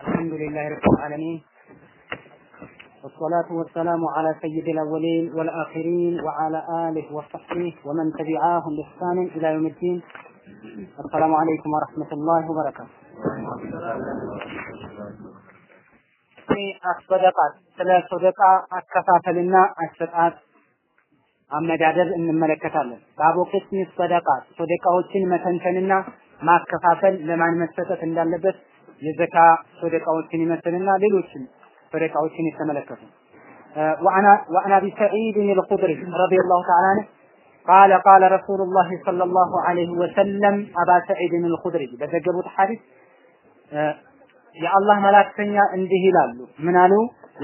الحمد لله رب العالمين والصلاة والسلام على سيد الأولين والآخرين وعلى آله وصحبه ومن تبعاهم بإحسان إلى يوم الدين السلام عليكم ورحمة الله وبركاته አስበደቃት ስለ ሶደቃ አከፋፈልና አሰጣጥ አመዳደብ እንመለከታለን። ባቦ ቅስሚ ሰደቃት ሶደቃዎችን መተንተንና ማከፋፈል ለማን መሰጠት እንዳለበት የዘካ ሶደቃዎችን ይመስልና ሌሎችም ሶደቃዎችን የተመለከቱ وعن وعن ابي سعيد الخدري رضي الله تعالى عنه قال قال رسول الله صلى الله عليه وسلم ابا سعيد الخدري በዘገቡት ሐዲስ የአላህ መላእክተኛ እንዲህ ይላሉ ምን አሉ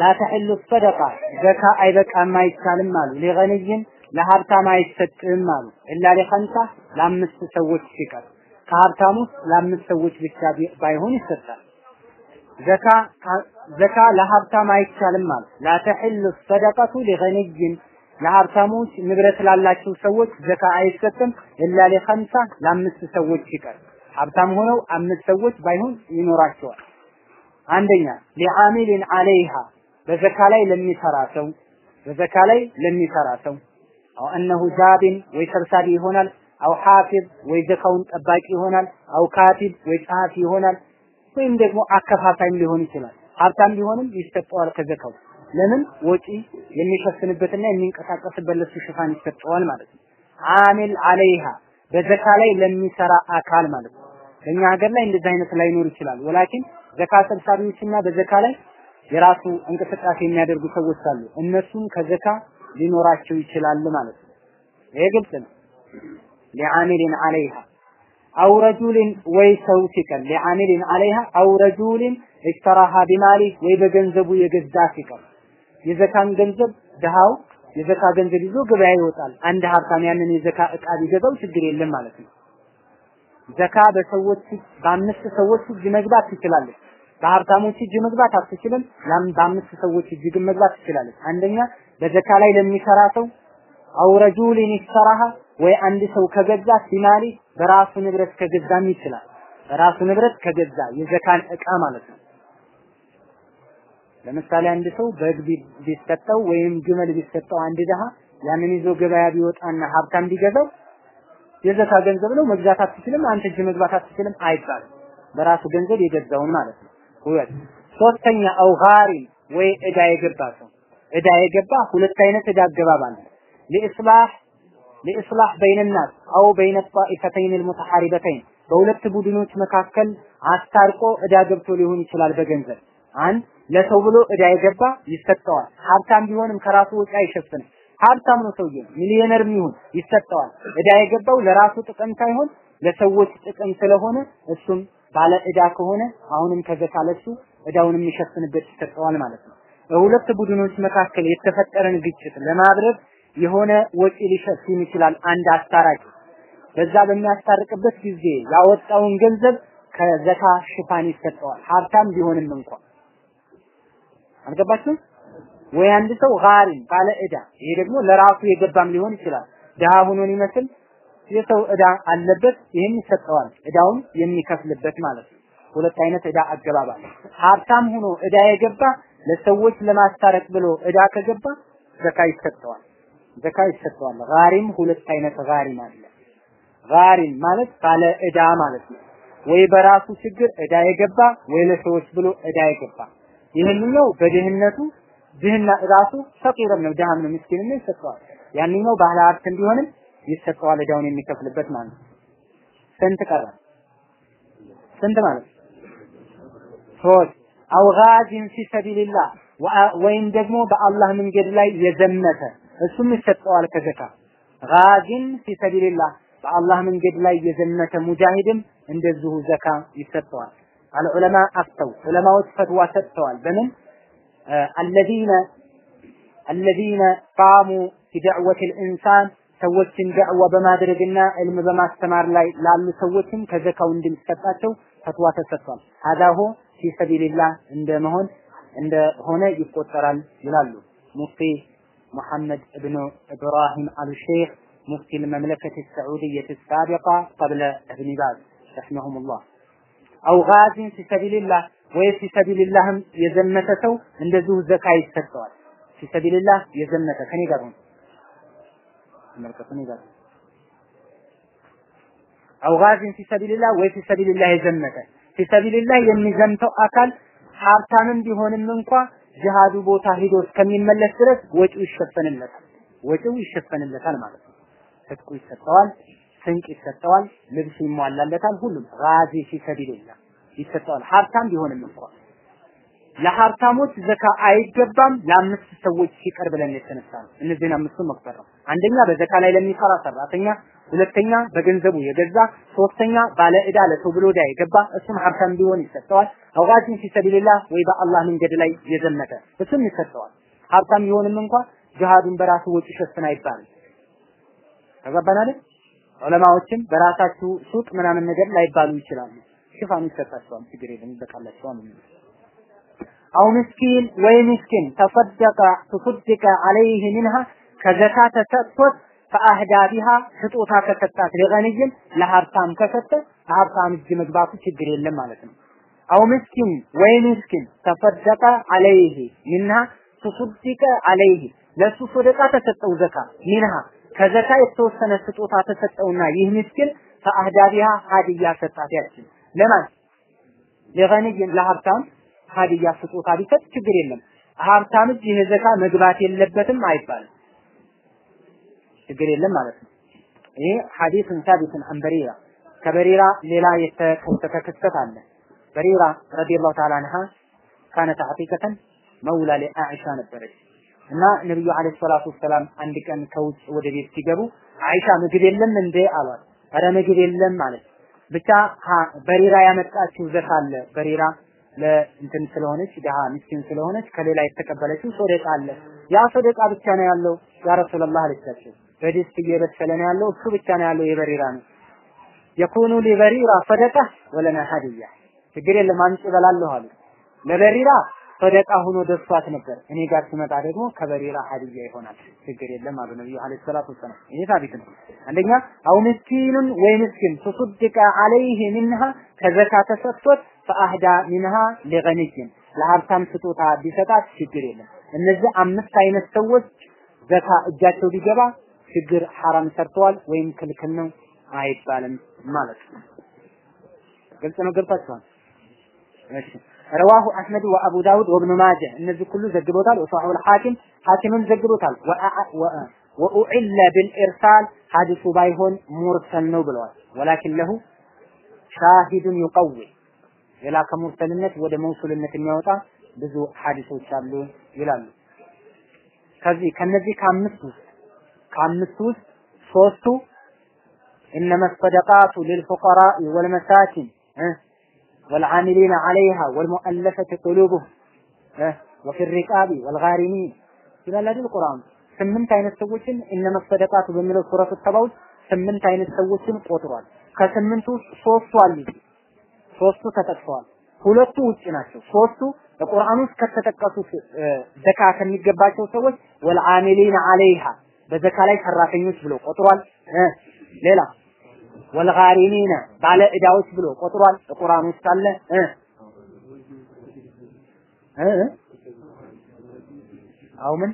ላ ተሕሉ ሰደቃ ዘካ አይበቃም አይቻልም አሉ ሊገንይን ለሀብታም አይሰጥም አሉ ኢላ ሊኸምሳ ለአምስት ሰዎች ሲቀር ከሀብታም ውስጥ ለአምስት ሰዎች ብቻ ባይሆን ይሰጣል። ዘካ ዘካ ለሀብታም አይቻልም አሉ ላ ተሕሉ ሰደቀቱ ሊገንይን። ለሀብታሞች ንብረት ላላቸው ሰዎች ዘካ አይሰጥም። ኢላ ሊኸምሳ ለአምስት ሰዎች ሲቀር ሀብታም ሆነው አምስት ሰዎች ባይሆን ይኖራቸዋል። አንደኛ ሊዓሚልን አለይሃ በዘካ ላይ ለሚሰራ ሰው በዘካ ላይ ለሚሰራ ሰው። አው እነሁ ጃቢን ወይ ሰብሳቢ ይሆናል አው ሐፊዝ ወይ ዘካውን ጠባቂ ይሆናል አው ካቲብ ወይ ጸሐፊ ይሆናል ወይም ደግሞ አከፋፋይም ሊሆን ይችላል። ሀብታም ቢሆንም ይሰጠዋል ከዘካው። ለምን? ወጪ የሚሸፍንበትና የሚንቀሳቀስበት ለሱ ሽፋን ይሰጠዋል ማለት ነው። አሚል አለይሃ በዘካ ላይ ለሚሰራ አካል ማለት ነው። በእኛ ሀገር ላይ እንደዚህ አይነት ላይኖር ይችላል። ወላኪን ዘካ ሰብሳቢዎችና በዘካ ላይ የራሱ እንቅስቃሴ የሚያደርጉ ሰዎች አሉ። እነሱም ከዘካ ሊኖራቸው ይችላል ማለት ነው። ይሄ ግልጽ ነው ሊዓሚልን አለይሃ አው ረጁልን ወይ ሰው ሲቀር ሊዓሚልን አለይሃ አው ረጁልን እሽተራሃ ቢማሊ ወይ በገንዘቡ የገዛ ሲቀር የዘካን ገንዘብ ድሃው የዘካ ገንዘብ ይዞ ገበያ ይወጣል። አንድ ሀብታም ያንን የዘካ እቃ ቢገዛው ችግር የለም ማለት ነው። ዘካ በሰዎች በአምስት ሰዎች እጅ መግባት ትችላለች። በሀብታሞች እጅ መግባት አትችልም። በአምስት ሰዎች እጅ ግን መግባት ትችላለች። አንደኛ በዘካ ላይ ለሚሰራ ሰው አው ረጁልን ይሰራሃ ወይ አንድ ሰው ከገዛ ሲማሊ በራሱ ንብረት ከገዛም ይችላል። በራሱ ንብረት ከገዛ የዘካን እቃ ማለት ነው። ለምሳሌ አንድ ሰው በግ ቢሰጠው ወይም ግመል ቢሰጠው አንድ ድሃ ያንን ይዞ ገበያ ቢወጣና ሀብታም ቢገዛው የዘካ ገንዘብ ነው መግዛት አትችልም፣ አንተ እጅ መግባት አትችልም አይባልም። በራሱ ገንዘብ የገዛውን ማለት ነው። ሁለት ሶስተኛ አው ወይ እዳ የገባ ሰው እዳ የገባ ሁለት አይነት እዳ አገባብ አለ። ለኢስላህ ለኢስላህ በይንናስ አው በይነ ጣኢፈተይን አልሙተሐሪበተይን በሁለት ቡድኖች መካከል አስታርቆ እዳ ገብቶ ሊሆን ይችላል በገንዘብ አንድ ለሰው ብሎ እዳ የገባ ይሰጠዋል። ሀብታም ቢሆንም ከራሱ ወጪ አይሸፍንም። ሀብታም ነው ሰውዬ ሚሊዮነር ይሁን ይሰጠዋል። እዳ የገባው ለራሱ ጥቅም ሳይሆን ለሰዎች ጥቅም ስለሆነ እሱም ባለ እዳ ከሆነ አሁንም ከዘካ ለሱ እዳውን የሚሸፍንበት ይሰጠዋል ማለት ነው። በሁለት ቡድኖች መካከል የተፈጠረን ግጭት ለማብረድ የሆነ ወጪ ሊሸፍን ይችላል አንድ አስታራቂ። በዛ በሚያስታርቅበት ጊዜ ያወጣውን ገንዘብ ከዘካ ሽፋን ይሰጠዋል ሀብታም ቢሆንም እንኳን አልገባችሁም? ወይ አንድ ሰው ጋሪን ባለ እዳ ይሄ ደግሞ ለራሱ የገባም ሊሆን ይችላል። ድሃ ሆኖን ይመስል የሰው እዳ አለበት፣ ይህም ይሰጠዋል፣ እዳውን የሚከፍልበት ማለት ነው። ሁለት አይነት እዳ አገባባል። ሀብታም ሆኖ እዳ የገባ ለሰዎች ለማስታረቅ ብሎ እዳ ከገባ ዘካ ይሰጠዋል፣ ዘካ ይሰጠዋል። ጋሪም ሁለት አይነት ጋሪም አለ። ጋሪም ማለት ባለ እዳ ማለት ነው። ወይ በራሱ ችግር እዳ የገባ ወይ ለሰዎች ብሎ እዳ የገባ ይህንኛው በድህነቱ ድህና ራሱ ፈቂርም ነው ድሃም ነው ምስኪን ነው ይሰጠዋል። ያንኛው ባህለ ሀብት እንዲሆንም ይሰጠዋል እዳውን የሚከፍልበት ማለት ነው። ስንት ቀረ? ስንት ማለት ሶስት አው ጋዚን ፊ ሰቢልላህ ወይም ደግሞ በአላህ መንገድ ላይ የዘመተ እሱም ይሰጠዋል ከዘካ ጋዚን ፊ ሰቢልላህ በአላህ መንገድ ላይ የዘመተ ሙጃሂድም እንደዚሁ ዘካ ይሰጠዋል። አልዑለማ አፍተው ዑለማዎች ፈትዋ ሰጥተዋል። በምን አለዚነ አለዚነ ቃሙ ፊ ደዕወት ልኢንሳን ሰዎችን ደዕዋ በማድረግና ዕልም በማስተማር ላይ ላሉ ሰዎችም ከዘካው እንደሚሰጣቸው ፈትዋ ተሰጥቷል። ሀዳሆ ፊ ሰቢልላህ እንደመሆን እንደሆነ ይቆጠራል ይላሉ ሙፍቲ ሙሐመድ እብኑ ኢብራሂም አልሼክ ሙፍቲ المملكة السعودية السابقة قبل ابن باز رحمهم الله አው ጋዚን ፊሰቢልላህ ወይ ፊሰቢልላህም የዘመተ ሰው እንደዚሁ ዘካ ይሰጠዋል። ፊሰቢልላህ የዘመተ ከኔ ጋር ነው ተመልከቱ፣ ከኔ ጋር አው ጋዚን ፊሰቢልላህ ወይ ፊሰቢልላህ የዘመተ ፊሰቢልላህ የሚዘምተው አካል ሀብታምም ቢሆንም እንኳ ጅሃዱ ቦታ ሂዶ እስከሚመለስ ድረስ ወጪው ይሸፈንለታል። ወጪው ይሸፈንለታል ማለት ነው። ትጥቁ ይሰጠዋል፣ ስንቅ ይሰጠዋል፣ ልብስ ይሟላለታል። ሁሉም ጋዚ ፊሰቢልላህ ይሰጠዋል። ሀብታም ቢሆንም እንኳ ለሀብታሞች ዘካ አይገባም። ለአምስት ሰዎች ሲቀር ብለን የተነሳ ነው። እነዚህን አምስቱን መቁጠር ነው። አንደኛ በዘካ ላይ ለሚሰራ ሰራተኛ፣ ሁለተኛ በገንዘቡ የገዛ፣ ሶስተኛ ባለ ዕዳ ለሰው ብሎ ዕዳ የገባ እሱም ሀብታም ቢሆን ይሰጠዋል። አውጋቲን ፊሰቢልላህ ወይ በአላህ መንገድ ላይ የዘመተ እሱም ይሰጠዋል። ሀብታም ቢሆንም እንኳ ጅሃዱን በራሱ ወጪ ሸፍን አይባልም። ተገባን አይደል? ዑለማዎችም በራሳችሁ ሱቅ ምናምን ነገር ላይባሉ ይችላሉ። ሽፋኑ ይሰጣቸዋል። ችግር የለም ይበቃላቸዋል። አው ምስኪን ወይ ምስኪን ተሰደቀ ተሰደቀ አለይህ ሚንሃ ከዘካ ተሰጥቶት ፈአህዳ ቢሃ ስጦታ ከሰጣት ለገንይም ለሀብታም ከሰጠ ሀብታም እጅ መግባቱ ችግር የለም ማለት ነው። አው ምስኪን ወይ ምስኪን ተሰደቀ አለይህ ሚንሃ ተሰደቀ አለይህ ለሱ ሰደቃ ተሰጠው ዘካ ሚንሃ ከዘካ የተወሰነ ስጦታ ተሰጠውና ይህ ምስኪን ፈአህዳ ቢሃ ሀዲያ ሰጣት ያችን ለማን ለገንይም ለሀብታም ሀዲያ ስጦታ ቢሰጥ ችግር የለም። ሀብታም እጅ ይሄ ዘካ መግባት የለበትም አይባልም። ችግር የለም ማለት ነው። ይሄ ሐዲስን ሳቢትን አን በሪራ ከበሪራ ሌላ የተከሰተ ክስተት አለ። በሪራ ረዲየላሁ ተዓላ አንሃ ካነት አቂቀተን መውላ ለአኢሻ ነበረች እና ነብዩ አለይሂ ሰላቱ ወሰላም አንድ ቀን ከውጭ ወደ ቤት ሲገቡ አይሻ ምግብ የለም እንዴ አሏት። ኧረ ምግብ የለም ማለት ብቻ በሪራ ያመጣችው ዘካ አለ በሪራ ለእንትን ስለሆነች ድሃ ምስኪን ስለሆነች ከሌላ የተቀበለችው ሶደቃ አለ። ያ ሶደቃ ብቻ ነው ያለው ያ ረሱላህ አለቻቸው። በድስት እየበሰለ ነው ያለው እሱ ብቻ ነው ያለው የበሪራ ነው። የኩኑ ሊበሪራ ሰደቃ ወለና ሀዲያ ችግር የለም አምጪ እበላለሁ አሉ። ለበሪራ ሰደቃ ሆኖ ደርሷት ነበር። እኔ ጋር ሲመጣ ደግሞ ከበሪራ ሀዲያ ይሆናል። ችግር የለም አሉ ነብዩ አለይሂ ሰላቱ ወሰላም። ይሄ ታቢት ነው። አንደኛ አው ምስኪኑን ወይ ምስኪን ተሰደቀ አለይህ ሚንሃ ከዘካ ተሰጥቶት ፈአህዳ ሚንሃ ለገኒይን ለሀብታም ስጦታ ቢሰጣት ችግር የለም። እነዚህ አምስት አይነት ሰዎች ዘካ እጃቸው ቢገባ ችግር ሐራም ሰርተዋል ወይም ክልክል ነው አይባልም ማለት ነው። ግልጽ ነው። ገብታችኋል? እሺ ረዋሁ አህመድ ወአቡ ዳውድ ወብኑ ማጀ እነዚህ ሁሉ ዘግቦታል። ወሰሐሁ አልሐኪም ሐኪምም ዘግቦታል። ወኡዒለ ቢልኢርሳል ሐዲሱ ባይሆን ሙርሰል ነው ብለዋል። ወላኪን ለሁ ሻሂዱን ይቀዊ ሌላ ከሙርሰልነት ወደ መውሱልነት የሚያወጣ ብዙ ሐዲሶች አሉ ይላሉ። ከዚህ ከነዚህ ከአምስት ውስጥ ከአምስት ውስጥ ሶስቱ ኢነመ ሰደቃቱ ሊልፉቀራኢ ወልመሳኪን والعاملين عليها والمؤلفة قلوبهم وفي الرقاب والغارمين ይላል አይደል ቁርአን ስምንት አይነት ሰዎችን እነመ ሰደቃቱ በሚለው ሱረቱ ተባ ውስጥ ስምንት አይነት ሰዎችን ቆጥሯል። ከስምንቱ ውስጥ ሶስቱ አሉ። ሶስቱ ተጠቅሰዋል። ሁለቱ ውጭ ናቸው። ሶስቱ በቁርአን ውስጥ ከተጠቀሱት ዘካ ከሚገባቸው ሰዎች ወልዓሚሊን አለይሃ በዘካ ላይ ሰራተኞች ብሎ ቆጥሯል። ሌላ ወልጋሪሚነ ባለ ዕዳዎች ብሎ ቆጥሯል። በቁርአን ውስጥ አለ አው ምን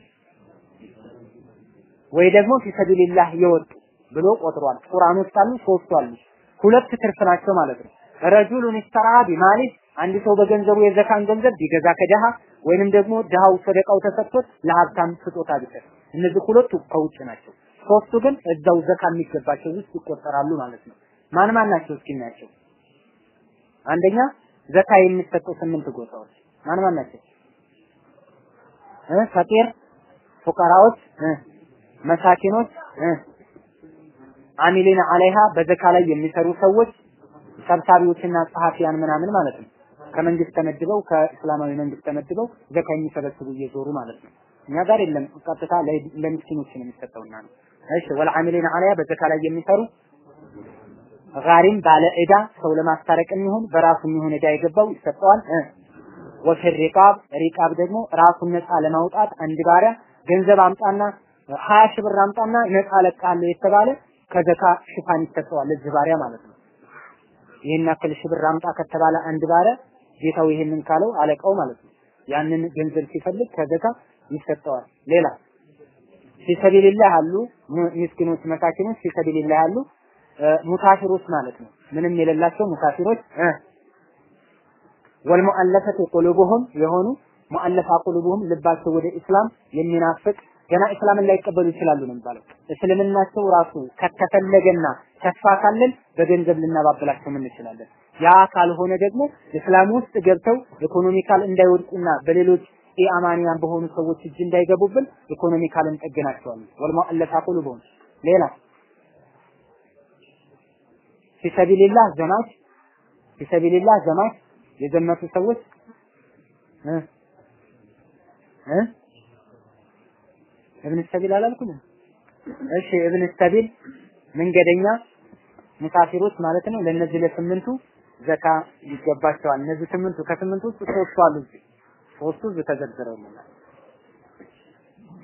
ወይ ደግሞ ፊሰቢልላህ የወጡ ብሎ ቆጥሯል። ቁርአን ውስጥ አሉ፣ ሶስቱ አሉ። ሁለት ትርፍ ናቸው ማለት ነው። ረጁሉን ኢስተራ ቢማሊ አንድ ሰው በገንዘቡ የዘካን ገንዘብ ቢገዛ ከደሃ ወይንም ደግሞ ድሃው ሰደቃው ተሰጥቶት ለሀብታም ስጦታ ቢሰጥ እነዚህ ሁለቱ ከውጭ ናቸው። ሶስቱ ግን እዛው ዘካ የሚገባቸው ውስጥ ይቆጠራሉ ማለት ነው። ማን ማን ናቸው እስኪ እናያቸው። አንደኛ ዘካ የሚሰጡ ስምንት ጎሳዎች ማን ማን ናቸው? ፈቂር፣ ፉቀራዎች፣ መሳኪኖች፣ እ አሚሊን አለይሃ በዘካ ላይ የሚሰሩ ሰዎች፣ ሰብሳቢዎችና ጸሐፊያን ምናምን ማለት ነው። ከመንግስት ተመድበው ከእስላማዊ መንግስት ተመድበው ዘካ የሚሰበስቡ እየዞሩ ማለት ነው። እኛ ጋር የለም። ቀጥታ ለምስኪኖች ነው የሚሰጠውና ነው። እሺ ወልዓሚሊን አለያ በዘካ ላይ የሚሰሩ ጋሪም ባለ ዕዳ ሰው ለማስታረቅ የሚሆን በራሱ የሚሆን ዕዳ የገባው ይሰጠዋል። ወፊ ሪቃብ ሪቃብ ደግሞ ራሱን ነፃ ለማውጣት አንድ ባሪያ ገንዘብ አምጣና ሀያ ሺህ ብር አምጣና ነፃ ለቃለሁ የተባለ ከዘካ ሽፋን ይሰጠዋል ለዚህ ባሪያ ማለት ነው። ይሄን ያክል ሺህ ብር አምጣ ከተባለ አንድ ባሪያ ጌታው ይሄንን ካለው አለቃው ማለት ነው ያንን ገንዘብ ሲፈልግ ከዘካ ይሰጠዋል። ሌላ ፊሰቢልላህ አሉ ምስኪኖች መሳኪኖች ፊሰቢልላህ አሉ ሙሳፊሮች ማለት ነው ምንም የሌላቸው ሙሳፊሮች ወልሙአለፈት ቁሉቡሁም የሆኑ ሙአለፋ ቁሉቡሁም ልባቸው ወደ ኢስላም የሚናፍቅ ገና እስላምን ላይቀበሉ ይችላሉ ነው የሚባለው። እስልምናቸው ራሱ ከተፈለገና ተስፋ ካለን በገንዘብ ልናባብላቸው እንችላለን። ያ ካልሆነ ደግሞ እስላም ውስጥ ገብተው ኢኮኖሚካል እንዳይወድቁና በሌሎች ኢአማንያን በሆኑ ሰዎች እጅ እንዳይገቡብን ኢኮኖሚካል እንጠግናቸዋለን። ወልሙአለፋ ቁሉቡሁም ሌላ ፊሰቢልላህ ዘማች ፊሰቢልላህ ዘማች የዘመቱ ሰዎች እብን ሰቢል አላልኩም? እሺ እብን ሰቢል መንገደኛ ሙሳፊሮች ማለት ነው። ለነዚህ ለስምንቱ ዘካ ይገባቸዋል። እነዚህ ስምንቱ ከስምንቱ ውስጥ ሶስቱ አሉ እዚህ ሶስቱ እዚህ ተዘርዝረውልናል።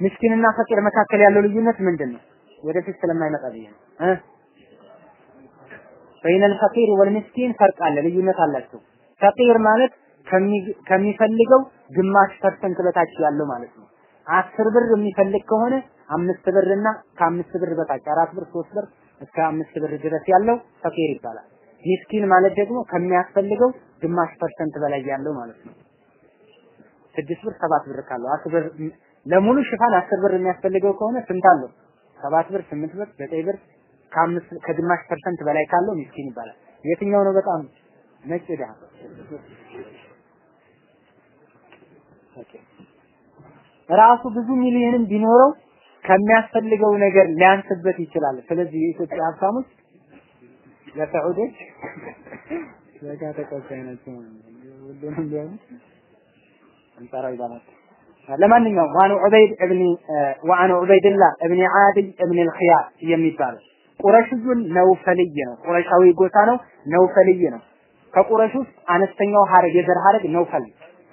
ምስኪንና ፈቂር መካከል ያለው ልዩነት ምንድን ነው? ወደፊት ስለማይመጣ ብዬ ነው እ بين الفقير والمسكين فرق አለ፣ ልዩነት አላቸው። ፈቂር ማለት ከሚፈልገው ግማሽ percent በታች ያለው ማለት ነው። አስር ብር የሚፈልግ ከሆነ አምስት ብርና ከአምስት ብር በታች አራት ብር፣ ሶስት ብር እስከ አምስት ብር ድረስ ያለው ፈቂር ይባላል። ሚስኪን ማለት ደግሞ ከሚያስፈልገው ግማሽ percent በላይ ያለው ማለት ነው። ስድስት ብር ሰባት ብር ካለው አስር ብር ለሙሉ ሽፋን አስር ብር የሚያስፈልገው ከሆነ ስንት አለው? ሰባት ብር፣ ስምንት ብር፣ ዘጠኝ ብር ከአምስት ከግማሽ percent በላይ ካለው ሚስኪን ይባላል። የትኛው ነው በጣም ነጭ ድሃ? ራሱ ብዙ ሚሊዮንም ቢኖረው ከሚያስፈልገው ነገር ሊያንስበት ይችላል። ስለዚህ የኢትዮጵያ ሀብታሞች ለሰዑዶች ዘካ ተቀባይ ናቸው። ሁሉንም ቢሆን አንጻራዊ ባላት ለማንኛውም ዋኑ ዑበይድ እብኒ ዋኑ ዑበይድላህ እብኒ ዓድይ እብኒ ልኽያር የሚባለው ቁረሽዩን ነውፈልይ ነው። ቁረሻዊ ጎሳ ነው። ነውፈልይ ነው። ከቁረሽ ውስጥ አነስተኛው ሀረግ የዘር ሀረግ ነውፈል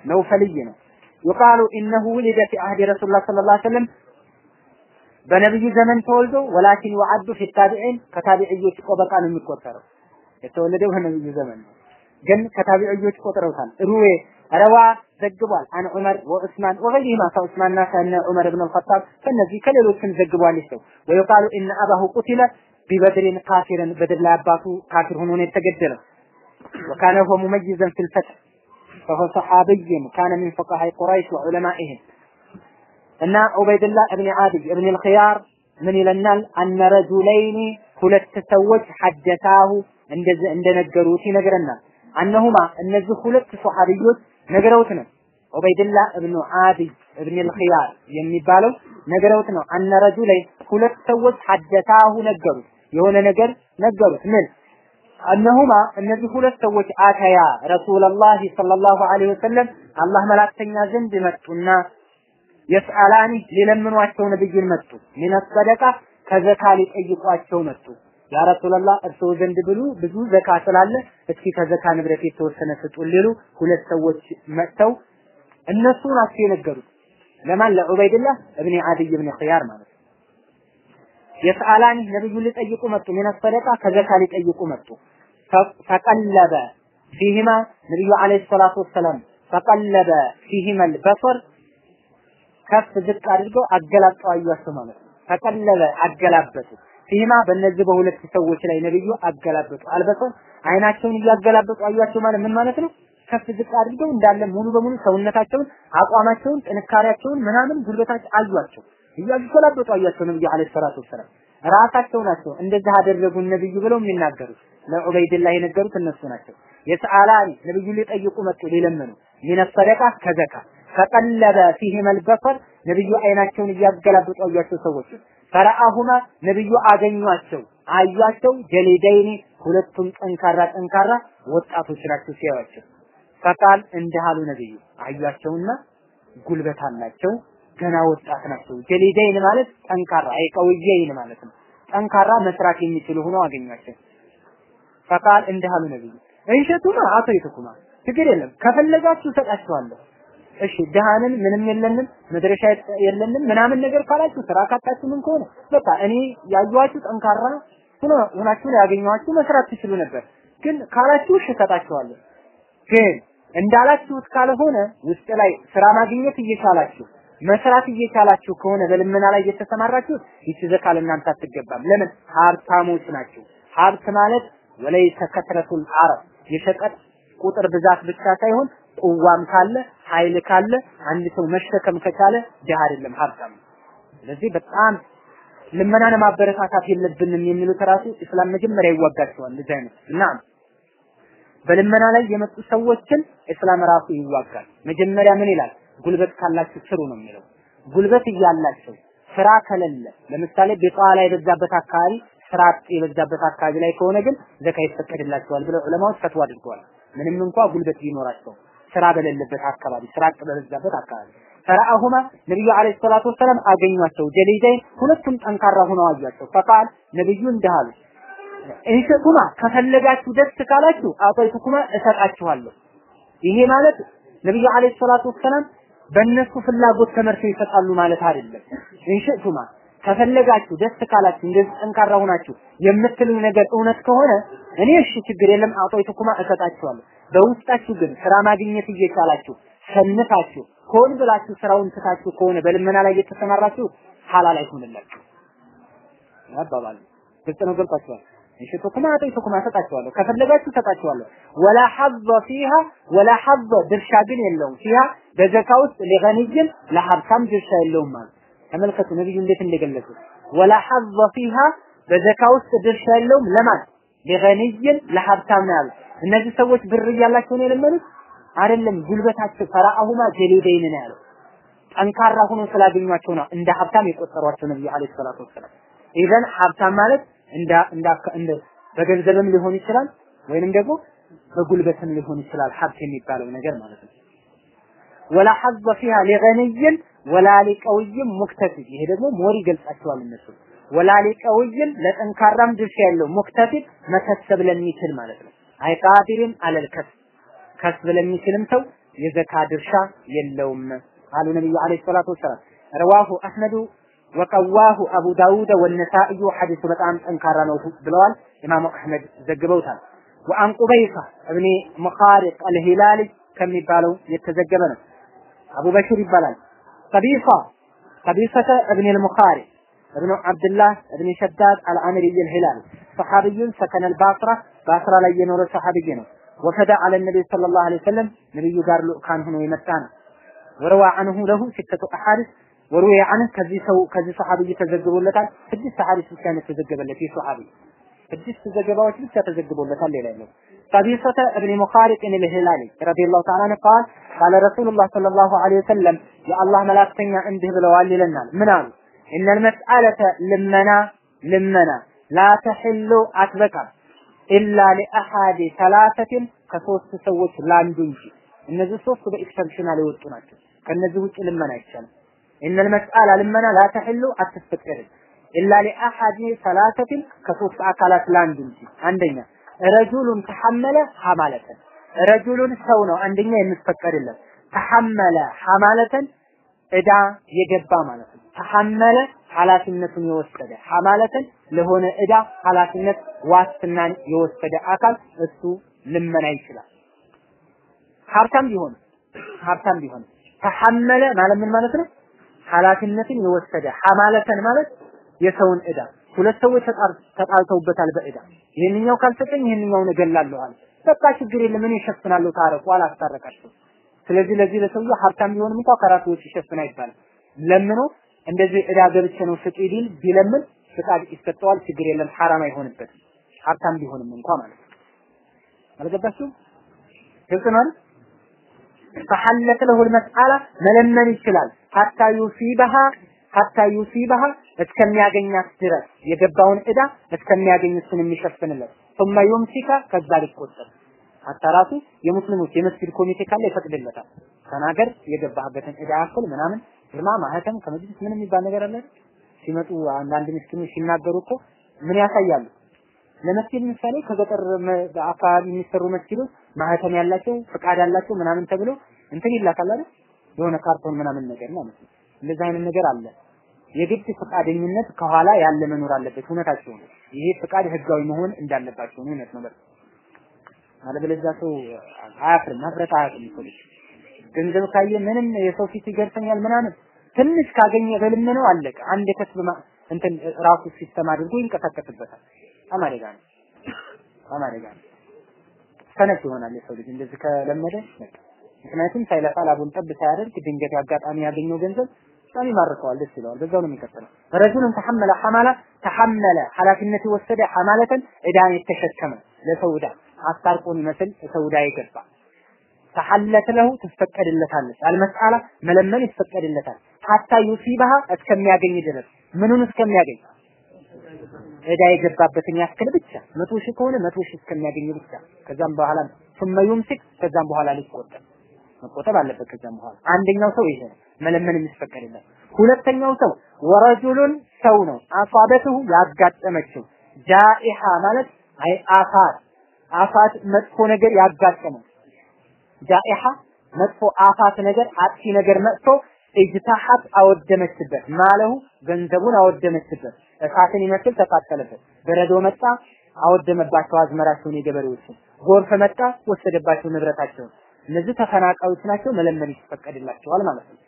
ነውፈልይ ነው። يقال إنه ولد في عهد رسول الله صلى الله عليه وسلم በነብዩ ዘመን ተወልዶ ولكن وعد في التابعين ከታቢዕዮች ጠበቃ ነው የሚቆጠረው። የተወለደው በነብዩ ዘመን ነው፣ ግን ከታቢዕዮች ቆጥረውታል። روى روى ዘግቧል። عن عمر وعثمان وغيرهما ከዑስማንና ከነ ዑመር ብን አልኸጣብ ከነዚህ ከሌሎችም ዘግቧል። ይሰው ويقال إن أباه قتل ببدر كافرا በድር ላይ አባቱ ካፊር ሆኖ ነው የተገደለው። ወካነ ሁወ ሙመይዘን ፊል ፈትህ ፈሁ ሰሓቢይን ካነ ሚን ፈቃሃይ ቁረይሽ ወዑለማኢህም እና ዑበይድላህ እብን ዓዲይ እብን ልኽያር ምን ይለናል? አነ ረጁለይኒ ሁለት ሰዎች ሐደታሁ እንደዚህ እንደነገሩት ይነግረናል። አነሁማ እነዚህ ሁለት ሶሐቢዮች ነገረውት ነው። ዑበይድላህ እብኑ ዓዲይ እብን ልኽያር የሚባለው ነገረውት ነው። አነ ረጁለይን ሁለት ሰዎች ሐደታሁ ነገሩት፣ የሆነ ነገር ነገሩት። ምን እነሁማ እነዚህ ሁለት ሰዎች አተያ ረሱለላህ ሰለላሁ ዐለይሂ ወሰለም አላህ መላክተኛ ዘንድ መጡና የስአላኒ ሊለምኗቸው ነብዩን መጡ። ሚነ ሰደቃ ከዘካ ሊጠይቋቸው መጡ። ያ ረሱላህ እርስዎ ዘንድ ብሉ ብዙ ዘካ ስላለ እስኪ ከዘካ ንብረት የተወሰነ ስጡን ሊሉ ሁለት ሰዎች መጥተው እነሱ ናቸው የነገሩት። ለማን ለዑበይድላህ እብኒ ዓዲይ እብኒ ኽያር ማለት ነው። የስአላኒ ነብዩን ሊጠይቁ መጡ። ሚነ ሰደቃ ከዘካ ሊጠይቁ መጡ። ፈቀለበ ፊህማ ነብዩ ዓለይሂ ሰላቱ ወሰላም ፈቀለበ ፊህማ አልበሰር ከፍ ዝቅ አድርገው አገላብጠው አዩአቸው ማለት ነው። ተቀለበ አገላበጡ። ፊህማ በእነዚህ በሁለት ሰዎች ላይ ነብዩ አገላበጡ። አልበሰር አይናቸውን እያገላበጡ አዩአቸው ማለት ምን ማለት ነው? ከፍ ዝቅ አድርገው እንዳለ ሙሉ በሙሉ ሰውነታቸውን፣ አቋማቸውን፣ ጥንካሬያቸውን ምናምን ጉልበታቸው አዩአቸው። እያገላበጡ አዩአቸው ነብዩ አለይሂ ሰላቱ ወሰላም ራሳቸው ናቸው እንደዚህ አደረጉን ነብዩ ብለው የሚናገሩት ለዑበይድላህ የነገሩት እነሱ ናቸው። የሰአላኒ ነብዩ ሊጠይቁ መጡ ሊለምኑ ሚነ ሰደቃ ከዘካ ፈቀለበ ፊህም አልበሰር ነብዩ አይናቸውን እያገላበጡ አዩአቸው ሰዎች ፈረአሁማ ነብዩ አገኟቸው። አዩአቸው ጀሊደይኒ ሁለቱም ጠንካራ ጠንካራ ወጣቶች ናቸው ሲያዩአቸው ፈቃል እንዲህ አሉ ነብዩ አዩአቸውና ጉልበት አላቸው ገና ወጣት ናቸው። ጀሊደይን ማለት ጠንካራ አይቀውየይን ማለት ነው። ጠንካራ መስራት የሚችሉ ሆነው አገኟቸው። ፈቃል እንዲህ አሉ ነብዩ እንሸቱማ አተይቱኩማ ችግር የለም። ከፈለጋችሁ እሰጣችኋለሁ እሺ ድሃንን ምንም የለንም መድረሻ የለንም ምናምን ነገር ካላችሁ ስራ ካጣችሁ ምን ከሆነ በቃ እኔ ያዩዋችሁ ጠንካራ ሆኖ ሆናችሁ ያገኘዋችሁ መስራት ትችሉ ነበር። ግን ካላችሁ እሺ ግን እንዳላችሁት ካልሆነ ውስጥ ላይ ስራ ማግኘት እየቻላችሁ መስራት እየቻላችሁ ከሆነ በልመና ላይ እየተሰማራችሁ ይቺ ዘካ ለእናንተ አትገባም። ለምን ሀብታሞች ናቸው። ሀብት ማለት ወለይሰ ከትረቱል አረብ የሸቀጥ ቁጥር ብዛት ብቻ ሳይሆን ቁዋም ካለ ኃይል ካለ አንድ ሰው መሸከም ከቻለ ድሃ አይደለም ሀብታም። ስለዚህ በጣም ልመናን ማበረታታት የለብንም የሚሉት ራሱ እስላም መጀመሪያ ይዋጋቸዋል። እንደዚህ አይነት እና በልመና ላይ የመጡ ሰዎችን እስላም ራሱ ይዋጋል። መጀመሪያ ምን ይላል? ጉልበት ካላችሁ ስሩ ነው የሚለው። ጉልበት እያላቸው ስራ ከሌለ ለምሳሌ ቤጣላ የበዛበት አካባቢ ስራ የበዛበት አካባቢ ላይ ከሆነ ግን ዘካ ይፈቀድላቸዋል ብለው ዑለማዎች ፈትዋ አድርገዋል። ምንም እንኳ ጉልበት ቢኖራቸው ስራ በሌለበት አካባቢ ስራ በበዛበት አካባቢ። ፈራአሁማ ነብዩ አለይሂ ሰላቱ ወሰለም አገኟቸው። ጀሊዳይን ሁለቱም ጠንካራ ሆነው አያቸው ፈቃል ነብዩ እንዳሉ እንሸቱማ ከፈለጋችሁ ደስ ካላችሁ አጠይቱኩማ እሰጣችኋለሁ። ይሄ ማለት ነብዩ አለይሂ ሰላቱ ወሰለም በእነሱ ፍላጎት ተመርተው ይሰጣሉ ማለት አይደለም። እንሸቱማ ከፈለጋችሁ ደስ ካላችሁ እንደዚህ ጠንካራ ሆናችሁ የምትሉኝ ነገር እውነት ከሆነ እኔ እሺ ችግር የለም አጠይቱኩማ እሰጣችኋለሁ በውስጣችሁ ግን ስራ ማግኘት እየቻላችሁ ሰንፋችሁ ሆን ብላችሁ ስራውን ትታችሁ ከሆነ በልመና ላይ እየተሰማራችሁ ሐላል አይሆንላችሁ። አባባል? ግልጽ ነው። ገብቷችኋል? እሺ ቶኩማ አጠይቶኩማ ሰጣችኋለሁ፣ ከፈለጋችሁ ሰጣችኋለሁ። ወላ ሐዘ ፊሃ ወላ ሐዘ ድርሻ ግን የለውም። ፊሃ በዘካ ውስጥ ሊገኒይን ለሀብታም ድርሻ የለውም ማለት ተመልከቱ፣ ነብዩ እንዴት እንደገለጹ። ወላ ሐዘ ፊሃ በዘካ ውስጥ ድርሻ የለውም ለማን ሊገኒይን ለሀብታም ነው ያሉት። እነዚህ ሰዎች ብር እያላቸው ነው የለመኑት? አይደለም ጉልበታቸው ፈራአሁማ ጀሊደይን ነው ያለው። ጠንካራ ሆኖ ስላገኟቸው ነው እንደ ሀብታም የቆጠሯቸው ነብዩ አለይሂ ሰላቱ ወሰላም። ኢዘን ሀብታም ማለት እንደ እንደ በገንዘብም ሊሆን ይችላል ወይንም ደግሞ በጉልበትም ሊሆን ይችላል ሀብት የሚባለው ነገር ማለት ነው። ወላ ሐظ ፊሃ ሊገኒይን ወላ ሊቀውይም ሙክተሲብ። ይሄ ደግሞ ሞሪ ገልጻቸዋል እነሱ። ወላ ሊቀውይም ለጠንካራም ድርሻ ያለው ሙክተሲብ መከሰብ ለሚችል ማለት ነው አይቃዲርም አለል ከስብ ከስብ ለሚችልም ሰው የዘካ ድርሻ የለውም አሉ ነብዩ አለይሂ ሰላቱ ወሰላም ረዋሁ አህመዱ ወቀዋሁ አቡ ዳውድ ወነሳኢ ሐዲሱ በጣም ጠንካራ ነው ብለዋል ኢማሙ አህመድ ዘግበውታል ወአን ቁበይሳ እብኒ ሙኻሪቅ አልሂላሊ ከሚባለው የተዘገበ ነው አቡ በሽር ይባላል ቀቢሳ ቀቢሰተ እብኒ አልሙኻሪቅ ابن عبد الله ابن شداد العامري الهلالي صحابي سكن البصرة በአስራ ላይ የኖረ ሰሐቢይ ነው። ወፈዳ አለ ነብይ ሰለላሁ ዐለይሂ ወሰለም ነብዩ ጋር ልኡካን ሆኖ የመጣ ነው። ወረዋ አንሁ ለሁ ሲተቱ አሐዲስ ወሩዌ አንህ ከዚህ ሰው ከዚህ ሰሐቢይ ተዘግቦለታል። ስድስት ሐዲስ ብቻ ነው የተዘገበለት ይህ ሰሐቢይ ስድስት ዘገባዎች ብቻ ተዘግቦለታል። ሌላ የለም። ጠቢሰተ እብኒ ሙኻሪቅን ልሂላሊ رضي الله تعالى عنه قال قال رسول الله صلى الله عليه وسلم የአላህ መላእክተኛ እንዲህ ብለዋል ይለናል። ምን አሉ? إن المسألة ልመና ልመና لا تحل አትበቃም إلا لأحد ثلاثة ከሶስት ሰዎች ላንዱ እንጂ እነዚህ ሶስቱ በ exceptional የወጡ ናቸው። ከነዚህ ውጭ ልመና አይቻልም። إن المسألة ልመና لا تحل አትፈቀድም إلا لأحد ثلاثة ከሶስት አካላት ላንዱ እንጂ አንደኛ ረጁሉን ተሐመለ ሐማለተን ረጁሉን ሰው ነው. አንደኛ የምትፈቀድለት ተሐመለ ሐማለተን እዳ የገባ ማለት ነው ተሐመለ ኃላፊነቱን የወሰደ ሐማለተን ለሆነ እዳ ኃላፊነት ዋስትናን የወሰደ አካል እሱ ልመና ይችላል። ሀብታም ቢሆን ሀብታም ቢሆን ተሐመለ ማለት ምን ማለት ነው? ኃላፊነትን የወሰደ ሐማለተን ማለት የሰውን እዳ ሁለት ሰዎች ተጣልተውበታል በእዳ ይህንኛው ካልሰጠኝ ይህንኛውን እገላለሁ አለ። በቃ ችግር የለም እኔ እሸፍናለሁ፣ ታረቁ፣ አላስታረቃቸው። ስለዚህ ለዚህ ለሰውዬው ሀብታም ቢሆንም እንኳን ከራሱ ወጪ ይሸፍን አይባልም። ለምኖ እንደዚህ እዳ ገብቼ ነው ስጪ ቢል ቢለምን ፍቃድ ይሰጠዋል። ችግር የለም ሐራም አይሆንበትም። ሀብታም ቢሆንም እንኳን ማለት ነው። አልገባችሁም? ግልጽ ነው አይደል? ፈሐለት ለሁ መስአላ መለመን ይችላል። ሀታ ዩሲበሃ ሀታ ዩሲበሃ እስከሚያገኛት ድረስ የገባውን እዳ እስከሚያገኝ እሱን የሚሸፍንለት ثم يمسك ከዛ ሊቆጠር ሀታ ራሱ የሙስሊሞች የመስጊድ ኮሚቴ ካለ ይፈቅድለታል። ተናገር የገባህበትን እዳ ያክል ምናምን ግርማ ማህተም ከመጅልስ ምን የሚባል ነገር አለ? ሲመጡ አንዳንድ ምስኪኖች ሲናገሩ እኮ ምን ያሳያሉ? ለመስጊድ ምሳሌ ከገጠር አካባቢ የሚሰሩ መስጊዶች ማህተም ያላቸው ፍቃድ ያላቸው ምናምን ተብሎ እንትን ይላካል አይደል? የሆነ ካርቶን ምናምን ነገር ማለት ነው። እንደዛ አይነት ነገር አለ። የግድ ፈቃደኝነት ከኋላ ያለ መኖር አለበት። እውነታቸው ነው። ይሄ ፍቃድ ህጋዊ መሆን እንዳለባቸው ነው። እውነት ነው አለበለዚያ ሰው አያፍርም፣ ማፍረት አያውቅም። ሰው ገንዘብ ካየ ምንም የሰው ፊት ይገርፈኛል ምናምን ትንሽ ካገኘ በልም ነው አለቀ። አንድ የከስብ እንትን ራሱ system አድርጎ ይንቀሳቀስበታል። በጣም አደጋ ነው። በጣም አደጋ ነው። ሰነፍ ይሆናል የሰው ልጅ እንደዚህ ከለመደ ምክንያቱም ሳይለፋ ላቡን ጠብ ሳያደርግ ድንገት አጋጣሚ ያገኘው ገንዘብ በጣም ይማርከዋል፣ ደስ ይለዋል። በዛው ነው የሚቀጥለው። ረጁሉን ተሐመለ ሐማላ ተሐመለ ኃላፊነት የወሰደ ሐማለተን ዕዳን የተሸከመ ለሰው ዕዳ አስታርቆን ይመስል ሰው ዕዳ የገባ ተሐለት ለሁ ትፈቀድለታለች። አልመስአላ መለመን ይፈቀድለታል። ሀታ ዩሲባሃ እስከሚያገኝ ድረስ ምኑን እስከሚያገኝ ዕዳ የገባበትን ያክል ብቻ መቶ ሺህ ከሆነ መቶ ሺህ እስከሚያገኝ ብቻ ከዛም በኋላ ثم يمسك ከዛም በኋላ ሊቆጠብ መቆጠብ አለበት። ከዛም በኋላ አንደኛው ሰው ይሄ ነው መለመን የሚፈቀድለት። ሁለተኛው ሰው ወረጁሉን ሰው ነው አሷበትሁ ያጋጠመችው ጃኢሃ ማለት አይ አፋት አፋት መጥፎ ነገር ያጋጠመው ጃኢሃ መጥፎ አፋት ነገር አጥፊ ነገር መጥቶ እጅታሐት አወደመችበት። ማለሁ ገንዘቡን አወደመችበት። እሳትን ይመስል ተቃጠለበት። በረዶ መጣ አወደመባቸው አዝመራቸውን የገበሬዎችን ጎርፍ መጣ ወሰደባቸው ንብረታቸውን። እነዚህ ተፈናቃዮች ናቸው መለመን ይፈቀድላቸዋል ማለት ነው።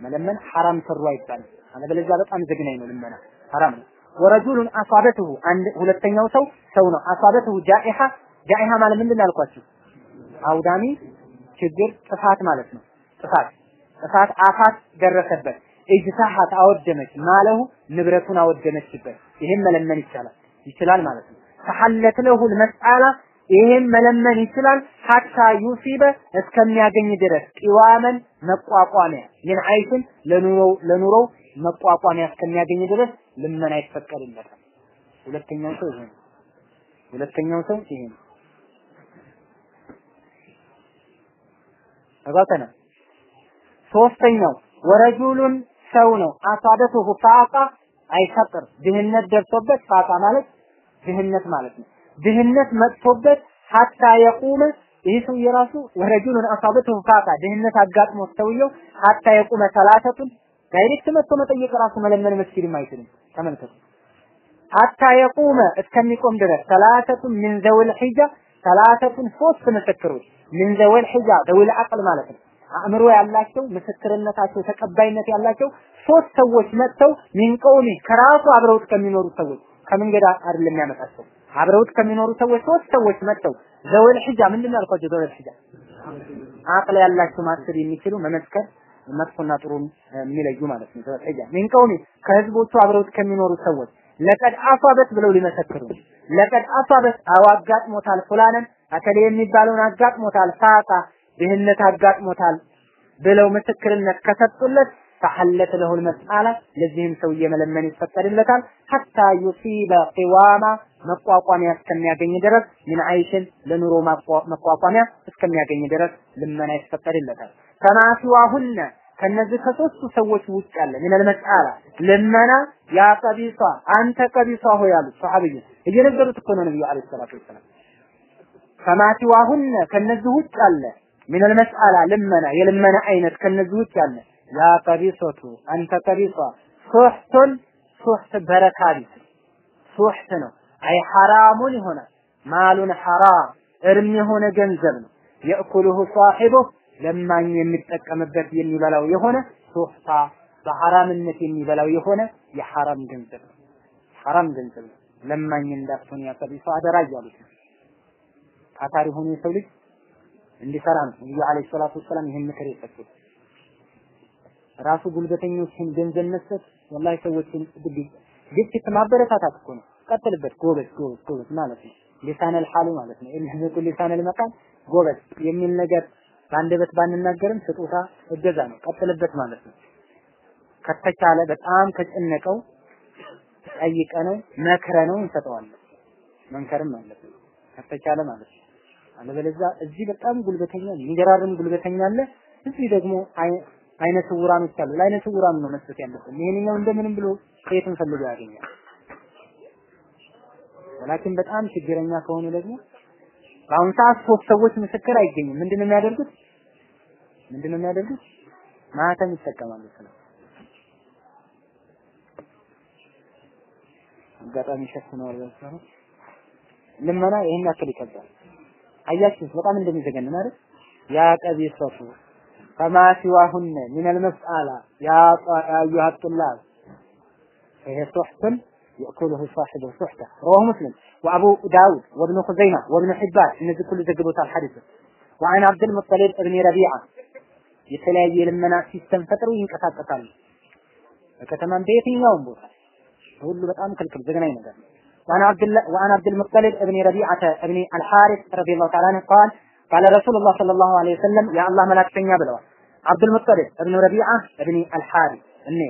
መለመን ሐራም ሰሩ አይባልም። አለበለዚያ በጣም ዘግናኝ ነው ልመና። ሐራም ነው። ወረጁሉን አሷበትሁ አንድ ሁለተኛው ሰው ሰው ነው። አሷበትሁ ጃኢሃ ጃኢሃ ማለት ምንድን ነው ያልኳችሁ አውዳሚ ችግር ጥፋት ማለት ነው። ጥፋት ጥፋት አፋት ደረሰበት እጅታሃት አወደመች ማለሁ ንብረቱን አወደመችበት። ይህም መለመን ይቻላል ይችላል ማለት ነው። ተሐለት ለሁል መስአላ ይህም መለመን ይችላል። ሀታ ዩሲበ እስከሚያገኝ ድረስ ቂዋመን መቋቋሚያ ምን አይሽን ለኑሮው ለኑሮው መቋቋሚያ እስከሚያገኝ ድረስ ልመና ይፈቀድለታል። ሁለተኛው ሰው ይሄ ሁለተኛው ሰው ይሄ ነው። ተባተነ ሶስተኛው ወረጁሉን ሰው ነው አሳደቱ ፋቃ አይፈጥር ድህነት ደርሶበት ፋቃ ማለት ድህነት ማለት ነው። ድህነት መጥቶበት ሀታ የቁመ ይህ ሰው የራሱ ወረጁሉን አሳበቱ ፋቃ ድህነት አጋጥሞት ሰውየው ሀታ የቁመ ሰላተቱን ዳይሬክት መጥቶ መጠየቅ ራሱ መለመን መስጊድም አይችልም። ተመልከቱ። ሀታ የቁመ እስከሚቆም ድረስ ሰላተቱን ምን ዘውል ሒጃ ሰላተቱን ሶስት ምስክሮች ምን ዘውል ሒጃ ዘውል አቅል ማለት ነው። አእምሮ ያላቸው ምስክርነታቸው ተቀባይነት ያላቸው ሶስት ሰዎች መጥተው ሚን ቀውሚ ከራሱ አብረውት ከሚኖሩ ሰዎች ከመንገድ አይደለም ያመጣቸው አብረውት ከሚኖሩ ሰዎች ሶስት ሰዎች መጥተው ዘወል ሒጃ ምንድን ነው ያልኳቸው? ዘወል ሒጃ አቅል ያላቸው ማሰብ የሚችሉ መመስከር መጥፎና ጥሩን የሚለዩ ማለት ነው። ዘወል ሒጃ ሚን ከህዝቦቹ አብረውት ከሚኖሩ ሰዎች ለቀድ አሷበት ብለው ሊመሰክሩ ለቀድ አሷበት አው አጋጥሞታል ፉላንን አከሌ የሚባለውን አጋጥሞታል ሳቃ ድህነት አጋጥሞታል ብለው ምስክርነት ከሰጡለት ፈሐለት ለሁል መስአላ ለዚህም ሰውዬ መለመን ይፈቀድለታል። ሐታ ዩሲበ ቂዋማ መቋቋሚያ እስከሚያገኝ ድረስ ምን አይሽን ለኑሮ መቋቋሚያ እስከሚያገኝ ድረስ ልመና ይፈቀድለታል። ከማ ሲዋሁነ ከነዚህ ከሶስቱ ሰዎች ውጭ ያለ ምን መስአላ ልመና ያ ቀቢሷ አንተ ቀቢሷ ሆይ አሉት ሰሐቢዩ እየነገሩት እኮ ነው ነብዩ አለይሂ ሰላቱ ወሰላም ከማ ሲዋሁነ ከነዚህ ውጭ ያለ ምን መስአላ ልመና የልመና አይነት ከነዚህ ውጭ ያለ ያ ቀቢሶቱ አንተ ቀቢሷ ሱሕቱን ሱሕት በረካ ቢስ። ነው። አይ ሐራሙን ይሆናል። ማሉን ሐራም እርም የሆነ ገንዘብ ነው። የእኩሉሁ ሳሒቡ ለማኝ የሚጠቀምበት የሚበላው የሆነ ሱሕታ በሐራምነት የሚበላው የሆነ የሐራም ገንዘብ ነው። ሐራም ገንዘብ ነው። ለማኝ እንዳትሆን ያ አደራ እያሉት ነው ታታሪ ሆኖ የሰው ልጅ እንዲሰራ ነው ነብዩ አለይሂ ሰላቱ ወሰላም ይህን ምክር የሰጡት። ራሱ ጉልበተኞችን ገንዘብ መስጠት ወላሂ ሰዎችን ግጭት ማበረታታት እኮ ነው። ቀጥልበት፣ ጎበዝ ጎበዝ ጎበዝ ማለት ነው። ሊሳነል ሐሉ ማለት ነው። ኢንህዘቱ ሊሳነል መቃል ጎበዝ የሚል ነገር በአንደበት ባንናገርም ስጦታ እገዛ ነው። ቀጥልበት ማለት ነው። ከተቻለ በጣም ከጨነቀው ጠይቀነው መክረነው እንሰጠዋለን። መንከርም አለብን ከተቻለ ማለት ነው። አለበለዚያ እዚህ በጣም ጉልበተኛ የሚገራርም ጉልበተኛ አለ። እዚህ ደግሞ አይነ ስውራኖች አሉ። ለአይነ ስውራን ነው መስጠት ያለብን። ይሄንኛው እንደምንም ብሎ ከየትም ፈልጎ ያገኛል። ወላኪን በጣም ችግረኛ ከሆኑ ደግሞ በአሁኑ ሰዓት ሶስት ሰዎች ምስክር አይገኝም። ምንድነው የሚያደርጉት? ምንድነው የሚያደርጉት? ማህተም ይጠቀማሉ። ስለ አጋጣሚ ሸፍነዋል። ልመና ይሄን ያክል ይከብዳል። አያችሁ በጣም እንደሚዘገንን አይደል ያ ቀቢሰቱ ፈማ ሲዋሁነ ሚን አልመስአላ ያ አዩሃ ጡላብ ይሄ ሱሕቱን يأكله صاحبه سحتا رواه مسلم وأبو داود وابن خزيمة وابن حبان እነዚህ ሁሉ ዘግቦታል ሐዲስ وعن عبد المطلب ابن ربيعة የተለያየ ልመና ሲስተም ፈጥረው ይንቀሳቀሳሉ በከተማም በየትኛውም ቦታ ሁሉ በጣም ክልክል ዘግናኝ ነገር ነው وعن عبد الله وأنا عبد المطلب بن ربيعة بن الحارث رضي الله تعالى عنه قال قال رسول الله صلى الله عليه وسلم يا الله ملاكተኛ ብለዋል عبد المطلب بن ربيعة بن الحارث እኔ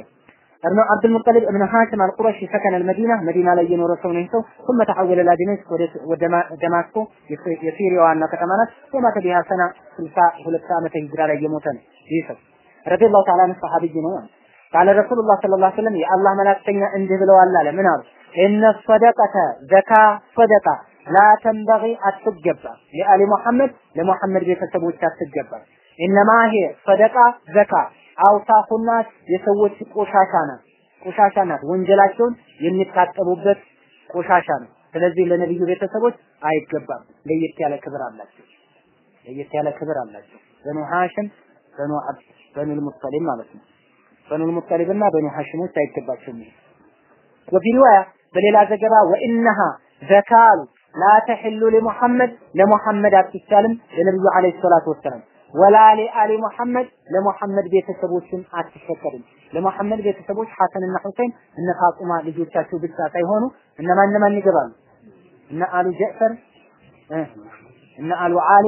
ابن عبد المطلب ابن حاتم القرشي سكن المدينة مدينة ላይ የኖረ ثم تحول إلى دمشق ودمشق ደማስቆ يوانا ዋና ከተማ ናት سنة ቢሃ ሰና 62 ዓመተ ሂጅራ رضي الله تعالى عن ሰው ረዲየላሁ ቃለ ረሱሉላህ ሰለላሁ ዐለይሂ ወሰለም የአላህ መላእክተኛ እንዲህ ብለዋል አለ። ምን አሉ? እነ ሰደቀተ ዘካ ሰደቃ ላ ተንበጊ አትገባ። ለአሊ ሙሐመድ ለሙሐመድ ቤተሰቦች አትገባ። ኢነማ ሄ ሰደቃ ዘካ አውሳሁናት የሰዎች ቆሻሻ ናት። ቆሻሻ ናት። ወንጀላቸውን የሚታጠቡበት ቆሻሻ ነው። ስለዚህ ለነብዩ ቤተሰቦች አይገባም። ለየት ያለ ክብር አላቸው። ለየት ያለ ክብር አላቸው። በኑ ሐሽም በኑ አብድ በኑ ሙጠሊብ ማለት ነው። በኑ ሙጠሊብና በኑ ሐሽሞች አይገባቸውም ወፊ ሪዋያ በሌላ ዘገባ ወኢነሃ ዘካሉ ላ ተሕሉ ለሙሐመድ ለሙሐመድ አትቻልም ለነብዩ አለይሂ ሰላቱ ወሰላም ወላ ሊአሊ ሙሐመድ ለሙሐመድ ቤተሰቦችም አትፈቀድም። ለሙሐመድ ቤተሰቦች ሐሰንና ሁሴን እነ ፋጡማ ልጆቻቸው ብቻ ሳይሆኑ እነማን እነማን ይገባሉ? እነ አሉ ጀዕፈር እነ አሉ አሊ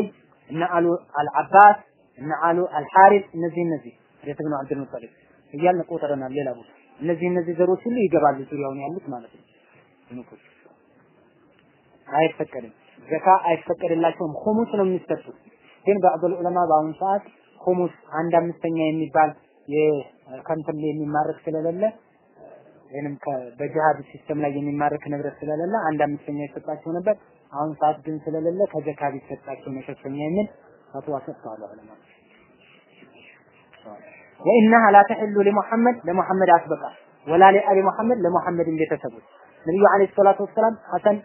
እነ አሉ አልዓባስ እነ አሉ አልሐሪስ እነዚህ እነዚህ ሬት ብኑ አብዱል ሙጠሊብ እያልን ቆጥረናል። ሌላ ቦታ እነዚህ እነዚህ ዘሮች ሁሉ ይገባሉ ዙሪያውን ያሉት ማለት ነው። አይፈቀድም። ዘካ አይፈቀድላቸውም። ኹሙስ ነው የሚሰጡት። ግን በዕض ዑለማ በአሁኑ ሰዓት ሁሙስ አንድ አምስተኛ የሚባል የከንትን የሚማረክ ስለሌለ ወይንም በጂሃድ ሲስተም ላይ የሚማረክ ንብረት ስለሌለ አንድ አምስተኛ ይሰጣቸው ነበር። አሁን ሰዓት ግን ስለሌለ ከዘካ ቢሰጣቸው መሸፈኛ የሚል ፈትዋ ሰጥተዋል ዑለማ። ወኢነሃ ላ ተሕሉ ለሙሐመድ ለሙሐመድ አስበቃ ወላ ለአሊ ሙሐመድ ለሙሐመድን ቤተሰቦች ነብዩ አለይሂ ሰላቱ ወሰላም ሐሰን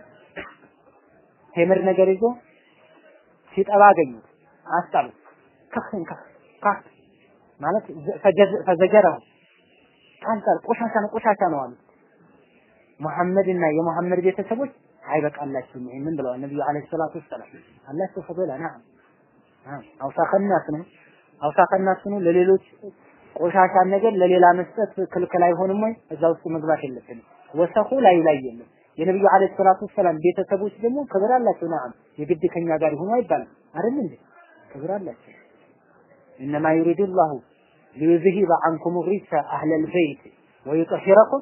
ቴምር ነገር ይዞ ሲጠባ አገኙት። አስጣሉት። ከፍን ከፍ ማለት ፈዘጀረው ጣልጣል ቆሻሻ ነው ቆሻሻ ነው አሉ። መሐመድና የመሐመድ ቤተሰቦች አይበቃላችሁም ይሄንን ብለዋል ነብዩ አለይሂ ሰላቱ ወሰላም። አላህ ፈበላ ነዓም አውሳኸናስ ነው አውሳኸናስ ነው ለሌሎች ቆሻሻን ነገር ለሌላ መስጠት ክልክል አይሆንም ወይ? እዛ ውስጥ መግባት የለብንም። ወሰኹ ላይ ላይ የለም። የነብዩ አለይሂ ሰላቱ ወሰላም ቤተሰቦች ደግሞ ክብር አላቸው። ነዓም የግድ ከኛ ጋር ይሁኑ አይባልም አይደል እንዴ? ክብር አላቸው። ኢነማ ዩሪዱ ላሁ ሊዩዝሂበ ዐንኩም ሪጅሰ አህለል በይት ويطهركم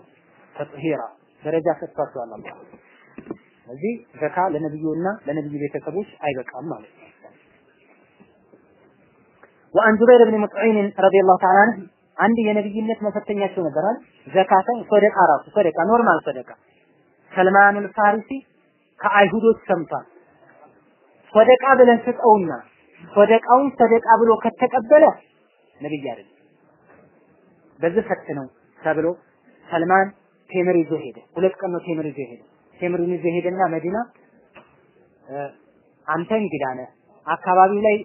تطهيرا ደረጃ ሰጥቷቸዋል አላህ። ስለዚህ ዘካ ለነብዩና ለነብዩ ቤተሰቦች አይበቃም ማለት ነው። وعن جبير بن مطعم رضي الله تعالى عنه አንድ የነብይነት መፈተኛቸው ነበር አይደል? ዘካተ ሶደቃ ራሱ ሶደቃ normal ሶደቃ ሰልማኑል ፋሪሲ ከአይሁዶች ሰምቷል። ሶደቃ ብለን ስጠውና ሶደቃውን ሰደቃ ብሎ ከተቀበለ ነብይ አይደለም። በዚህ ፈት ነው ተብሎ ሰልማን ቴምር ይዞ ሄደ። ሁለት ቀን ነው ቴምር ይዞ ሄደ። ቴምሩን ይዞ ሄደና መዲና አንተ እንግዳ አካባቢው ላይ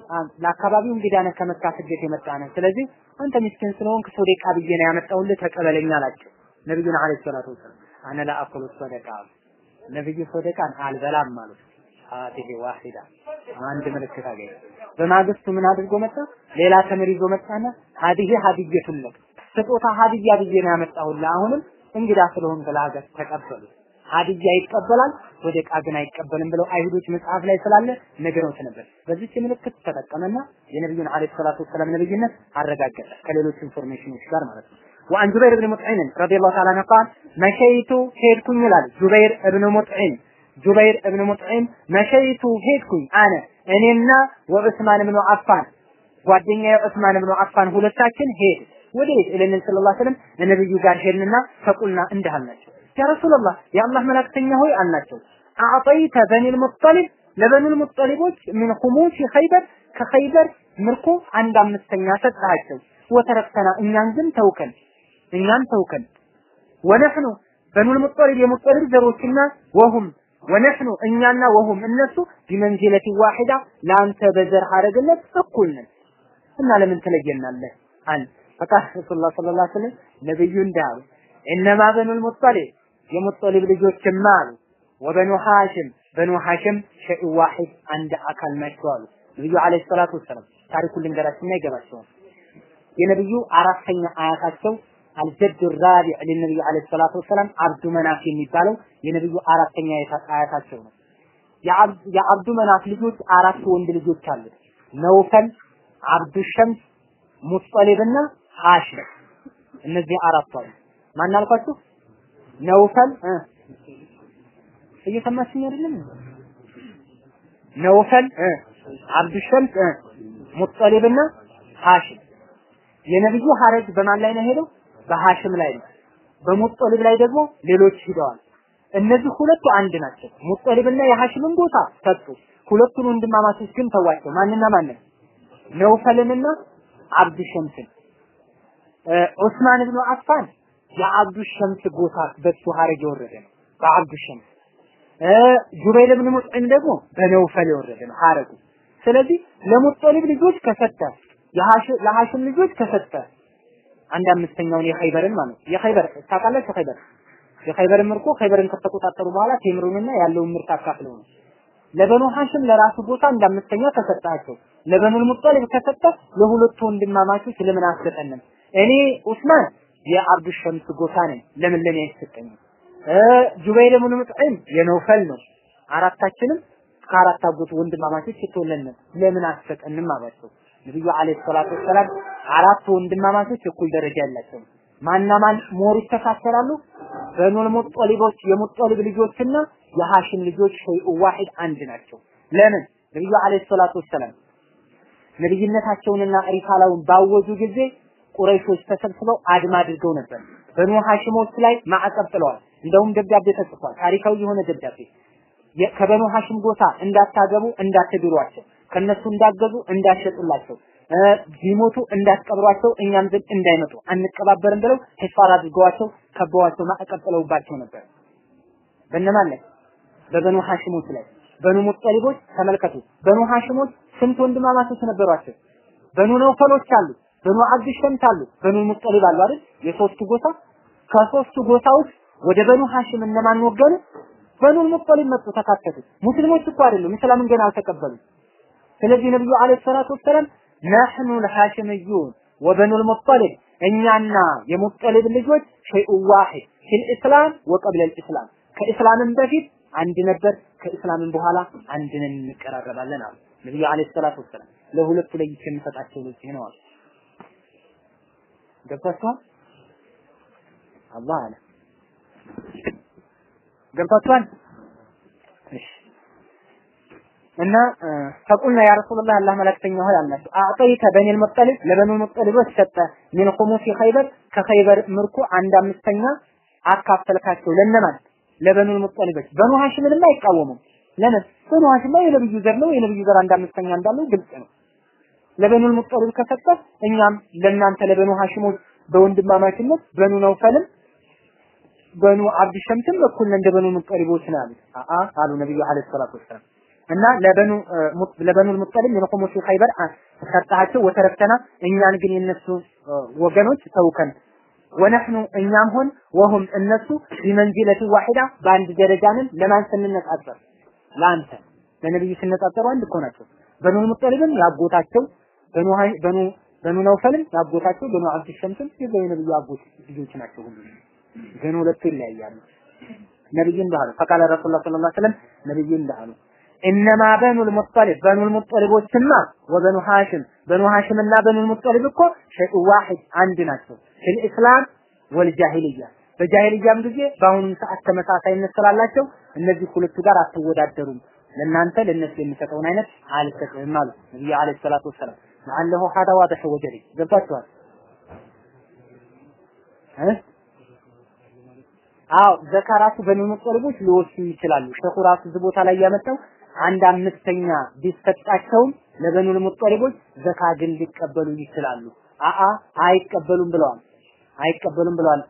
ለአካባቢው እንግዳ ነህ፣ ከመካ ስደት የመጣ ነህ። ስለዚህ አንተ ምስኪን ስለሆንክ ሶደቃ ብዬ ነው ያመጣሁልህ፣ ተቀበለኝ አላቸው ነብዩን አለይሂ ሰላቱ ወሰላም። አነ ላ አኩሉ ሶደቃ ነብዩ ሶደቃን አልበላም ማለት ሀዲሂ ዋሂዳ አንድ ምልክት አገኘ። በማግስቱ ምን አድርጎ መጣ? ሌላ ተምር ይዞ መጣና هذه هدية لك ስጦታ ሀዲያ ብዬ ነው ያመጣሁልህ። አሁንም እንግዳ ስለሆን በላገር ተቀበሉ። ሀዲያ ይቀበላል፣ ሶደቃ ግን አይቀበልም ብለው አይሁዶች መጽሐፍ ላይ ስላለ ነገሮች ነበር። በዚች ምልክት ተጠቀመና የነብዩን አለይሂ ሰላቱ ወሰላም ነብይነት አረጋገጠ ከሌሎች ኢንፎርሜሽኖች ጋር ማለት ነው። وعن جبير بن مطعم رضي الله تعالى عنه قال مشيت ሄድኩኝ ይላል ጁበይር እብኑ ሙጥዒም ጁበይር እብኑ ሙጥዒም መሸይቱ ሄድኩኝ አነ እኔና ወዑስማን ብኑ አፋን ጓደኛዬ ዑስማን ብኑ አፋን ሁለታችን ሄድ ወዴት ኢለነቢ ሰለላሁ ዐለይሂ ወሰለም ለነብዩ ጋር ሄድንና ፈቁልና እንዲህ አልናቸው ያ ረሱላህ የአላህ መላእክተኛ ሆይ አልናቸው። አዕጠይተ በኒል ሙጠሊብ ለበኒል ሙጠሊቦች ምን ኹሙስ ኸይበር ከኸይበር ምርኮ አንድ አምስተኛ ሰጣቸው ወተረክተና እኛን ግን ተውከን እኛን ተውከን። ወነህኑ በኑል ሙጠሊብ የሙጠሊብ ዘሮችና ወሁም ወነሕኑ እኛና ወሁም እነሱ ቢመንዚለቲ ዋሂዳ ለአንተ በዘር ሐረግነት እኩል እና ለምን ትለየናለህ? አን በቃ ረሱላህ ሰለላሁ ዐለይሂ ወሰለም ነብዩ እንዳሉ እነማ በኑል ሙጠሊብ የሙጠሊብ ልጆችማ አሉ ወበኑ ሐሽም በኑ ሐሽም ሸይ ዋሂድ አንድ አካል ናቸው አሉ ነብዩ አለይሂ ሰላቱ ወሰለም ታሪኩን ልንገራችሁና ይገባቸዋል። የነብዩ አራተኛ አያታቸው አልጀድ ራቢዕ ለነብዩ አለይሂ ሰላቱ ወሰላም አብዱ መናፍ የሚባለው የነብዩ አራተኛ አያታቸው ነው። የአብዱ መናፍ ልጆች አራት ወንድ ልጆች አሉ። ነውፈል፣ አብዱ ሸምስ፣ ሙጠሊብና ሐሽም እነዚህ አራቱ አሉ። ማን አልኳችሁ? ነውፈል እየሰማችኝ አይደለም? ነውፈል፣ አብዱ ሸምስ፣ ሙጠሊብና ሐሽም የነብዩ ሐረግ በማን ላይ ነው ሄደው? በሐሽም ላይ ነው። በሙጠሊብ ላይ ደግሞ ሌሎች ሂደዋል። እነዚህ ሁለቱ አንድ ናቸው። ሙጠሊብና የሐሽምን ቦታ ሰጡ። ሁለቱን ወንድማማቾች ግን ተዋቸው። ማንና ማንን? ነውፈልንና አብዱ ሸምስን። ዑስማን ብኑ አፋን የአብዱ ሸምስ ቦታ በሱ ሐረግ የወረደ ነው። በአብዱ ሸምስ። ጁበይል ብን ሙጥዒም ደግሞ በነውፈል የወረደ ነው ሐረጉ። ስለዚህ ለሙጠሊብ ልጆች ከሰጠ ለሐሽም ልጆች ከሰጠ። አንድ አምስተኛውን የኸይበርን ማለት የኸይበር ታውቃላችሁ ኸይበር የኸይበርን ምርኮ ኸይበርን ከተቆጣጠሩ በኋላ ቴምሩንና ያለውን ምርት አካፍለው ነው። ለበኑ ሐሽም ለራሱ ቦታ አንድ አምስተኛ ተሰጣቸው። ለበኑ ሙጠሊብ ከሰጠ ለሁለቱ ወንድማማቾች ለምን አሰጠንም እኔ ኡስማን የአብዱ ሸምስ ጎሳ ነኝ ለምን ለኔ አይሰጠኝም ጁበይር ብን ሙጥዒም የነውፈል ነው አራታችንም ከአራት አጎት ወንድማማቾች የተወለድን ለምን አሰጠንም አሏቸው ነብዩ عليه الصلاة والسلام አራት ወንድማማቾች እኩል ደረጃ ያላቸው ማና ማን ሞር ይተካከላሉ? በኑል ሙጠሊቦች የሙጠሊብ ልጆችና የሐሽም ልጆች شيء واحد አንድ ናቸው። ለምን? ነብዩ عليه الصلاة والسلام ነብይነታቸውንና ሪሳላውን ባወጁ ጊዜ ቁረይሾች ተሰብስበው አድማ አድርገው ነበር። በኑ ሐሽሞች ላይ ማዕቀብ ጥለዋል። እንደውም ደብዳቤ ተጽፏል። ታሪካዊ የሆነ ደብዳቤ ከበኑ ሐሽም ጎሳ እንዳታገቡ እንዳትድሯቸው ከነሱ እንዳገዙ እንዳሸጡላቸው ቢሞቱ እንዳትቀብሯቸው እኛም ዘንድ እንዳይመጡ አንቀባበርም ብለው ሂፋር አድርገዋቸው ከበዋቸው ማዕቀብ ጥለውባቸው ነበር። በእነማን ላይ? በበኑ ሐሽሞች ላይ። በኑ ሙጠሊቦች ተመልከቱ። በኑ ሐሽሞች ስንት ወንድማማቾች ነበሯቸው? በኑ ነውፈሎች አሉ፣ በኑ አብድ ሸምስ አሉ፣ በኑ ሙጠሊብ አሉ አይደል? የሶስቱ ጎሳ ከሶስቱ ጎሳዎች ወደ በኑ ሐሽም እነማን ወገኑ? በኑ ሙጠሊብ መጡ፣ ተካተቱ። ሙስሊሞች እኮ አይደሉም፣ እስላምን ገና አልተቀበሉም። ስለዚህ ነብዩ عليه الصلاة والسلام نحن الهاشميون وبنو المطلب እኛና የሙጠሊብ ልጆች شيء واحد في الإسلام وقبل الإسلام ከኢስላምም በፊት አንድ ነበር፣ ከኢስላምም በኋላ አንድ ነን እንቀራረባለን አሉ ነብዩ አለይሂ ሰላቱ ወሰላም። ለሁለቱ ለይቼ የምሰጣቸው ልጅ ነው አሉ። ገብታችኋል? አላህ አለ። ገብታችኋል? እሺ። እና ፈቁልና ያ ረሱላህ አላህ መላክተኛ ሆይ አላቸው አዕጠይተ በኒል ሙጠሊብ ለበኑ ሙጠሊቦች ሰጠ። ሚን ኹሙሲ ኸይበር ከኸይበር ምርኮ አንድ አምስተኛ አካፈልካቸው። ለነማን? ለበኑ ሙጠሊቦች። በኑ ሐሽምንም አይቃወሙም። ለምን? በኑ ሐሽም የነብዩ ዘር ነው የነብዩ ዘር አንድ አምስተኛ እንዳለው ግልጽ ነው ለበኑ ሙጠሊብ ከሰጠ እኛም ለእናንተ ለበኑ ሐሽሞች በወንድማማችነት በኑ ነውፈልም በኑ አብድ ሸምስም እኩል እንደ በኑ ሙጠሊቦች ነው አአ አሉ ነብዩ አለይሂ ሰላቱ ወሰላም። እና ለበኑ ለበኑ ሙጠሊብ ፊ ኸይበር ሰጣቸው ወተረክተና እኛን ግን የነሱ ወገኖች ተውከን። ወነህኑ እኛም ሆን ወሁም እነሱ ቢመንዚለቲ ዋሂዳ በአንድ ደረጃ ነን። ለማን ስንነጻጸር? ለአንተ። ለነብዩ ሲነጻጸሩ አንድ እኮ ናቸው። በኑ ሙጠሊብም ያጎታቸው በኑ በኑ በኑ ነውፈልም ያጎታቸው በኑ አብድ ሸምስም የዘው የነብዩ አጎት ልጆች ናቸው ሁሉ። ግን ሁለቱ ይለያያሉ። ነብዩ እንዳሉ ፈቃለ ረሱላህ ሰለላሁ ዐለይሂ ወሰለም ነብዩ እንዳሉ እነማ በኑል ሙጠሊብ በኑል ሙጠሊቦችማ ወበኑ ሐሽም በኑ ሐሽምና በኑል ሙጠሊብ እኮ ሸይኡ ዋሂድ አንድ ናቸው። ፊል ኢስላም ወልጃሂልያ በጃሂልያም ጊዜ በአሁኑ ሰዓት ተመሳሳይነት ስላላቸው እነዚህ ሁለቱ ጋር አትወዳደሩም። ለእናንተ ለእነሱ የሚሰጠውን አይነት አልሰጥም አሉ ነብዩ አለይሂ ሰላቱ ወሰላም ለአለሁ ሀዳ ዋደህ ወጀሪ ገብቷችኋል እ አዎ ዘካ ራሱ ሙጠሊቦች ሊወስዱ ይችላሉ ሸኹ ራሱ እዚህ ላይ ያመጣው አንድ አምስተኛ ቢሰጣቸውም ለበኑል ሙጠሊቦች ዘካ ግን ሊቀበሉ ይችላሉ። አአ አይቀበሉም ብለዋል። አይቀበሉም ብለዋል።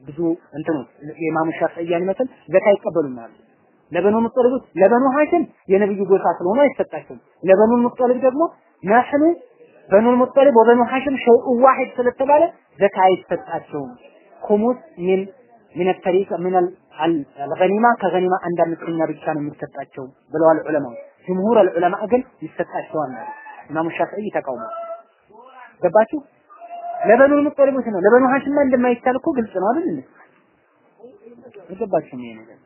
ብዙ እንትኑ የኢማሙ ሻፊዒያን ይመስል ዘካ አይቀበሉም አሉ። ለበኑ ሙጠሊቦች ለበኑ ሐሽም የነብዩ ጎሳ ስለሆነ አይሰጣቸውም። ለበኑ ሙጠሊብ ደግሞ ነህኑ በኑ ሙጠሊብ ወበኑ ሐሽም ሸይኡ ዋሂድ ስለተባለ ዘካ አይሰጣቸውም። ኩሙስ ሚን ሚን ተሪቅ ሚን አልገኒማ ከገኒማ አንድ አምስተኛ ብቻ ነው የሚሰጣቸው ብለዋል ዑለማው። ጅምሁር አልዑለማ ግን ይሰጣቸዋል ማለት ኢማሙ ሻፊዒ ተቃውሞ ገባችሁ? ለበኑ ሙጠሊቦች ነው። ለበኑ ሐሽም እንደማይቻል እኮ ግልጽ ነው አይደል? አልገባችሁም ይሄ ነገር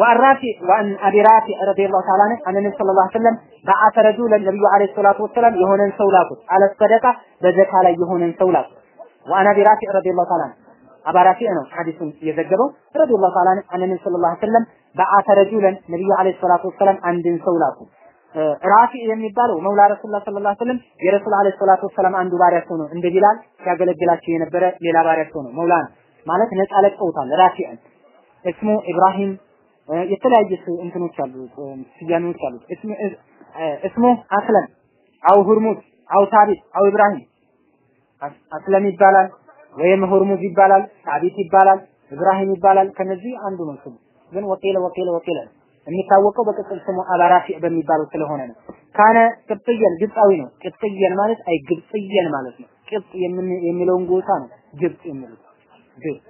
وعن رافع وعن ابي رافع رضي الله تعالى عنه ان النبي صلى الله عليه وسلم بعث رجلا النبي عليه الصلاه والسلام የሆነን ሰው ላኩት على الصدقه በዘካ ላይ የሆነን ሰው ላኩት وعن ابي رافع رضي الله تعالى عنه አባ ራፊዕ ነው ሐዲሱን የዘገበው رضي الله تعالى عنه ان النبي صلى الله عليه وسلم بعث رجلا ነብዩ عليه الصلاه والسلام አንድን ሰው ላኩ ራፊዕ የሚባለው መውላ ረሱላህ ሰለላሁ ዐለይሂ ወሰለም የረሱል ዐለይሂ ሰላቱ ወሰላም አንዱ ባሪያቸው ነው። እንደ ቢላል ሲያገለግላቸው የነበረ ሌላ ባሪያቸው ነው። መውላ ነው ማለት ነፃ ለቀውታል። ራፊዕን እስሙ ኢብራሂም የተለያየ እንትኖች አሉ ስያሜዎች አሉ። اسمه أسلم أو هرمز أو ثابت أو إبراهيم አስለም ይባላል ወይም ሁርሙዝ ይባላል፣ ሳቢት ይባላል፣ ኢብራሂም ይባላል። ከነዚህ አንዱ ነው ስሙ። ግን وقيل وقيل وقيل የሚታወቀው በቅጽል ስሙ አባራፊዕ በሚባለው ስለሆነ ነው። كان قبطيا ግብፃዊ ነው። قبطيا ማለት አይ ግብፅየን ማለት ነው። ቅብጥ የሚለውን ጎሳ ነው ግብፅ የሚሉት ግብፅ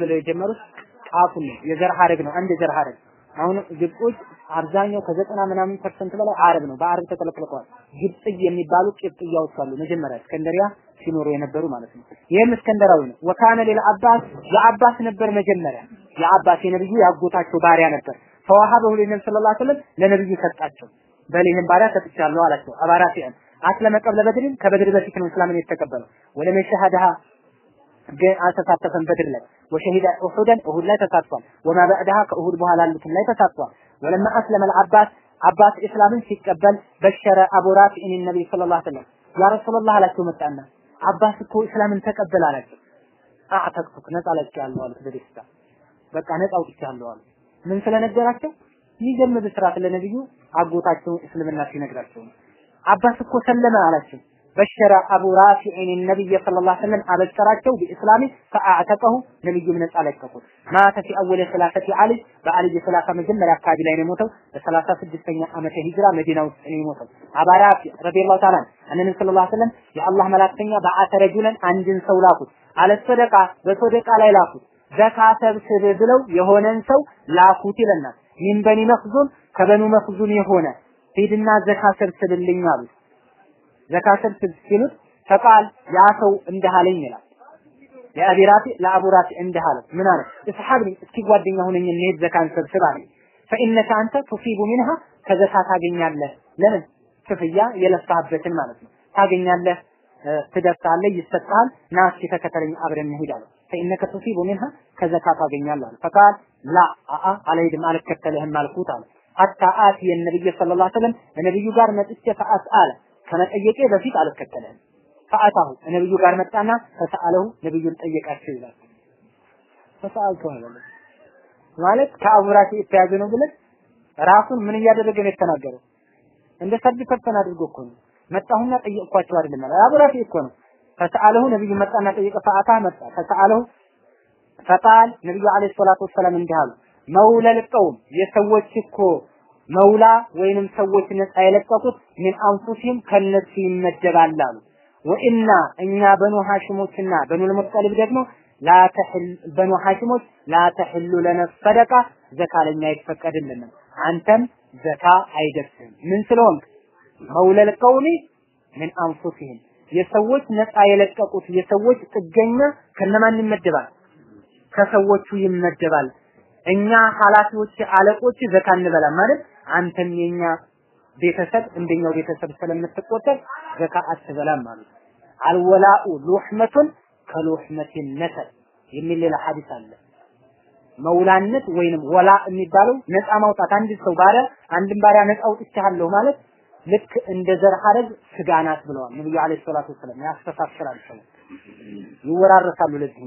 ብለው የጀመሩት ቃፉን ነው። የዘር ሀረግ ነው። አንድ የዘር ሀረግ አሁን ግብጾች አብዛኛው ከዘጠና ምናምን ፐርሰንት በላይ አረብ ነው። በአረብ ተቀለቅለዋል። ግብጽ የሚባሉ ቅብጥያዎች አሉ። መጀመሪያ እስከንደሪያ ሲኖሩ የነበሩ ማለት ነው። ይህም እስከንደራዊ ነው። ወካነ ሌላ አባስ የአባስ ነበር መጀመሪያ የአባስ የነብዩ ያጎታቸው ባሪያ ነበር። ፈዋሃበሁ ለነብዩ ሰለላሁ ዐለይሂ ወሰለም ለነብዩ ሰጣቸው። በሌህም ባሪያ ሰጥቻለሁ አላቸው። አባራፊያን አስለመ ቀብለ በድርን ከበድር በፊት ነው እስላምን የተቀበለው። ወለም ሸሃዳሃ ግን አልተሳተፈም በድር ላይ ወሸሂደ ኡሁደን ኡሁድ ላይ ተሳትፏል። ወማ በዕድሃ ከኡሁድ በኋላ ያሉትም ላይ ተሳትፏል። ወለማ አስለመ አልዓባስ አባስ እስላምን ሲቀበል በሸረ አቡ ራፊዕን ነብይ ሰለላሁ ዐለይሂ ወሰለም ያ ረሱላህ አላቸው መጣና አባስ እኮ እስላምን ተቀበል አላቸው። አዕተቅቱክ ነፃ ለቅቄያለሁ አሉት በደስታ በቃ ነፃ አውጥቻለሁ አሉ። ምን ስለነገራቸው የሚገርም ብስራት ለነብዩ አጎታቸው እስልምና ሲነግራቸው ነው። አባስ እኮ ሰለመ አላቸው። በሸረ አቡ ራፊዕን ነብይ ሰለላሁ ዐለይሂ ወሰለም አበሰራቸው በእስላሚ ፈአዕተቀሁ ነብዩም ነፃ ለቀቁት። ማተ ፊ አወል ኺላፈቲ አሊ በአልይ ኺላፋ መጀመሪያ አካባቢ ላይ ነው የሞተው። በሰላሳ ስድስተኛ ዓመተ ሂጅራ መዲና ውስጥ ነው የሞተው። አባ ራፊዕ ረዲየላሁ ተዓላ አንነ ሰለላሁ ዐለይሂ ወሰለም የአላህ መላክተኛ በአተ ረጁለን አንድን ሰው ላኩት። አለ ሰደቃ በሰደቃ ላይ ላኩት። ዘካ ሰብስብ ብለው የሆነን ሰው ላኩት ይለናል። ሚን በኒ መኽዙም ከበኑ መኽዙም የሆነ ሂድና ዘካ ሰብስብልኝ አሉት። ዘካ ሰብስብ ሲሉት ፈቃል ያ ሰው እንዲህ አለኝ ይላል። ለአቢ ራፊዕ ለአቡ ራፊዕ አለ። ምን አለ? እስሐብኒ እስኪ ጓደኛ ሁነኝ እንሂድ ዘካን ሰብስብ አለኝ። ፈኢነከ አንተ ቱሲቡ ሚንሃ ከዘካ ታገኛለህ። ለምን ክፍያ የለፋህበትን ማለት ነው። ታገኛለህ፣ ትደርሳለህ፣ ይሰጥሃል። ና እስኪ ተከተለኝ አብረን እንሂድ ፈኢነከ ቱሲቡ ሚንሃ ከዘካ ታገኛለህ አለ። فقال لا አአ አልሄድም አልከተልህም አልኩት አለ። حتى آتي النبي صلى الله عليه وسلم ነብዩ ጋር መጥቼ فأسأله ከመጠየቄ በፊት አልከተለህም። فأتاه ነብዩ ጋር መጣና فسأله ነብዩን ጠየቃቸው ይላል። فسألت ማለት ከአቡራፊ የተያዘ ነው ብለን ራሱን ምን እያደረገ ነው የተናገረው? እንደ third person አድርጎ እኮ ነው መጣሁና ጠየቅኳቸው አይደለም ማለት አቡራፊ እኮ ነው። ፈሰአለሁ ነብዩ መጣና ጠየቀ። ፈአታ መጣ ፈሰአለሁ ፈቃል ነብዩ አለይሂ ሰላቱ ወሰላም እንዲህ አሉ መውለል ቀውም የሰዎች እኮ መውላ ወይንም ሰዎች ነፃ የለቀቁት ምን አንፉሲም ከነሱ ይመደባል አሉ። ወኢና እኛ በኑ ሐሽሞችና በኑ ሙጠሊብ ደግሞ ላ ተሕል በኑ ሐሽሞች ላ ተሕሉ ለነ ሰደቃ ዘካ ለኛ አይፈቀድልንም። አንተም ዘካ አይደርስም። ምን ስለሆንክ መውለል ቀውሚ ምን አንፉሲህም የሰዎች ነፃ የለቀቁት የሰዎች ጥገኛ ከነማን ይመደባል? ከሰዎቹ ይመደባል። እኛ ኃላፊዎች አለቆች ዘካ እንበላም ማለት አንተም የኛ ቤተሰብ እንደኛው ቤተሰብ ስለምትቆጠር ዘካ አትበላም ማለት አልወላኡ ሉህመቱን ከሉህመቲን ነሰብ የሚል ሌላ ሐዲስ አለ። መውላነት ወይንም ወላ የሚባለው ነፃ ማውጣት አንድ ሰው ባሪያ አንድን ባሪያ ነፃ አውጥቻለሁ ማለት ልክ እንደ ዘር ሐረግ ስጋ ናት ብለዋል ነብዩ አለይሂ ሰላቱ ወሰለም። ያስተሳስራል ሰው ይወራረሳሉ። ለዚህ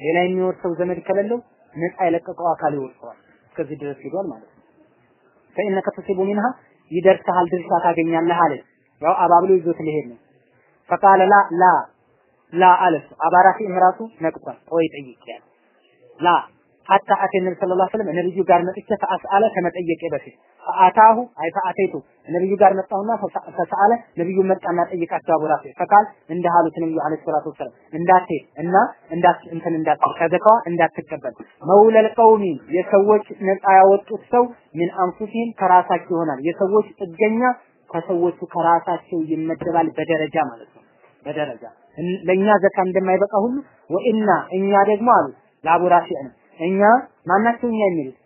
ሌላ የሚወርሰው ዘመድ ከሌለው ነፃ የለቀቀው አካል ይወርሰዋል። እስከዚህ ድረስ ሄዷል ማለት ነው። ፈኢነከ ቱሲቡ ሚንሃ ይደርስሃል፣ ድርሻ ታገኛለህ አለ። ያው አባብሎ ይዞት ሊሄድ ነው። ፈቃለ ላ ላ ላ አለሱ አባራፊ እምራቱ ነቅቷል። ቆይ ጠይቄያለሁ። ላ ሐታ አቴ ነብዩ ሰለላሁ ዐለይሂ ወሰለም ነብዩ ጋር መጥቼ ፈአስአለ ከመጠየቄ በፊት ፈአታሁ አይ ፈአቴቱ ነብዩ ጋር መጣሁና ፈሰአለ ነብዩ መጣና ጠይቃቸው አቡ ራፊዕ ፈቃል እንደ አሉት ነብዩ አለይሂ ሰላቱ ወሰለም እንዳትሄድ እና እንዳት እንትን እንዳትል ከዘካዋ እንዳትቀበል መውለል ቀውሚ የሰዎች ነፃ ያወጡት ሰው ምን አንፉሲህም ከራሳቸው ይሆናል። የሰዎች ጥገኛ ከሰዎቹ ከራሳቸው ይመደባል በደረጃ ማለት ነው። በደረጃ ለእኛ ዘካ እንደማይበቃ ሁሉ ወኢና እኛ ደግሞ አሉ ለአቡ ነው እኛ ማናቸው እኛ የሚሉት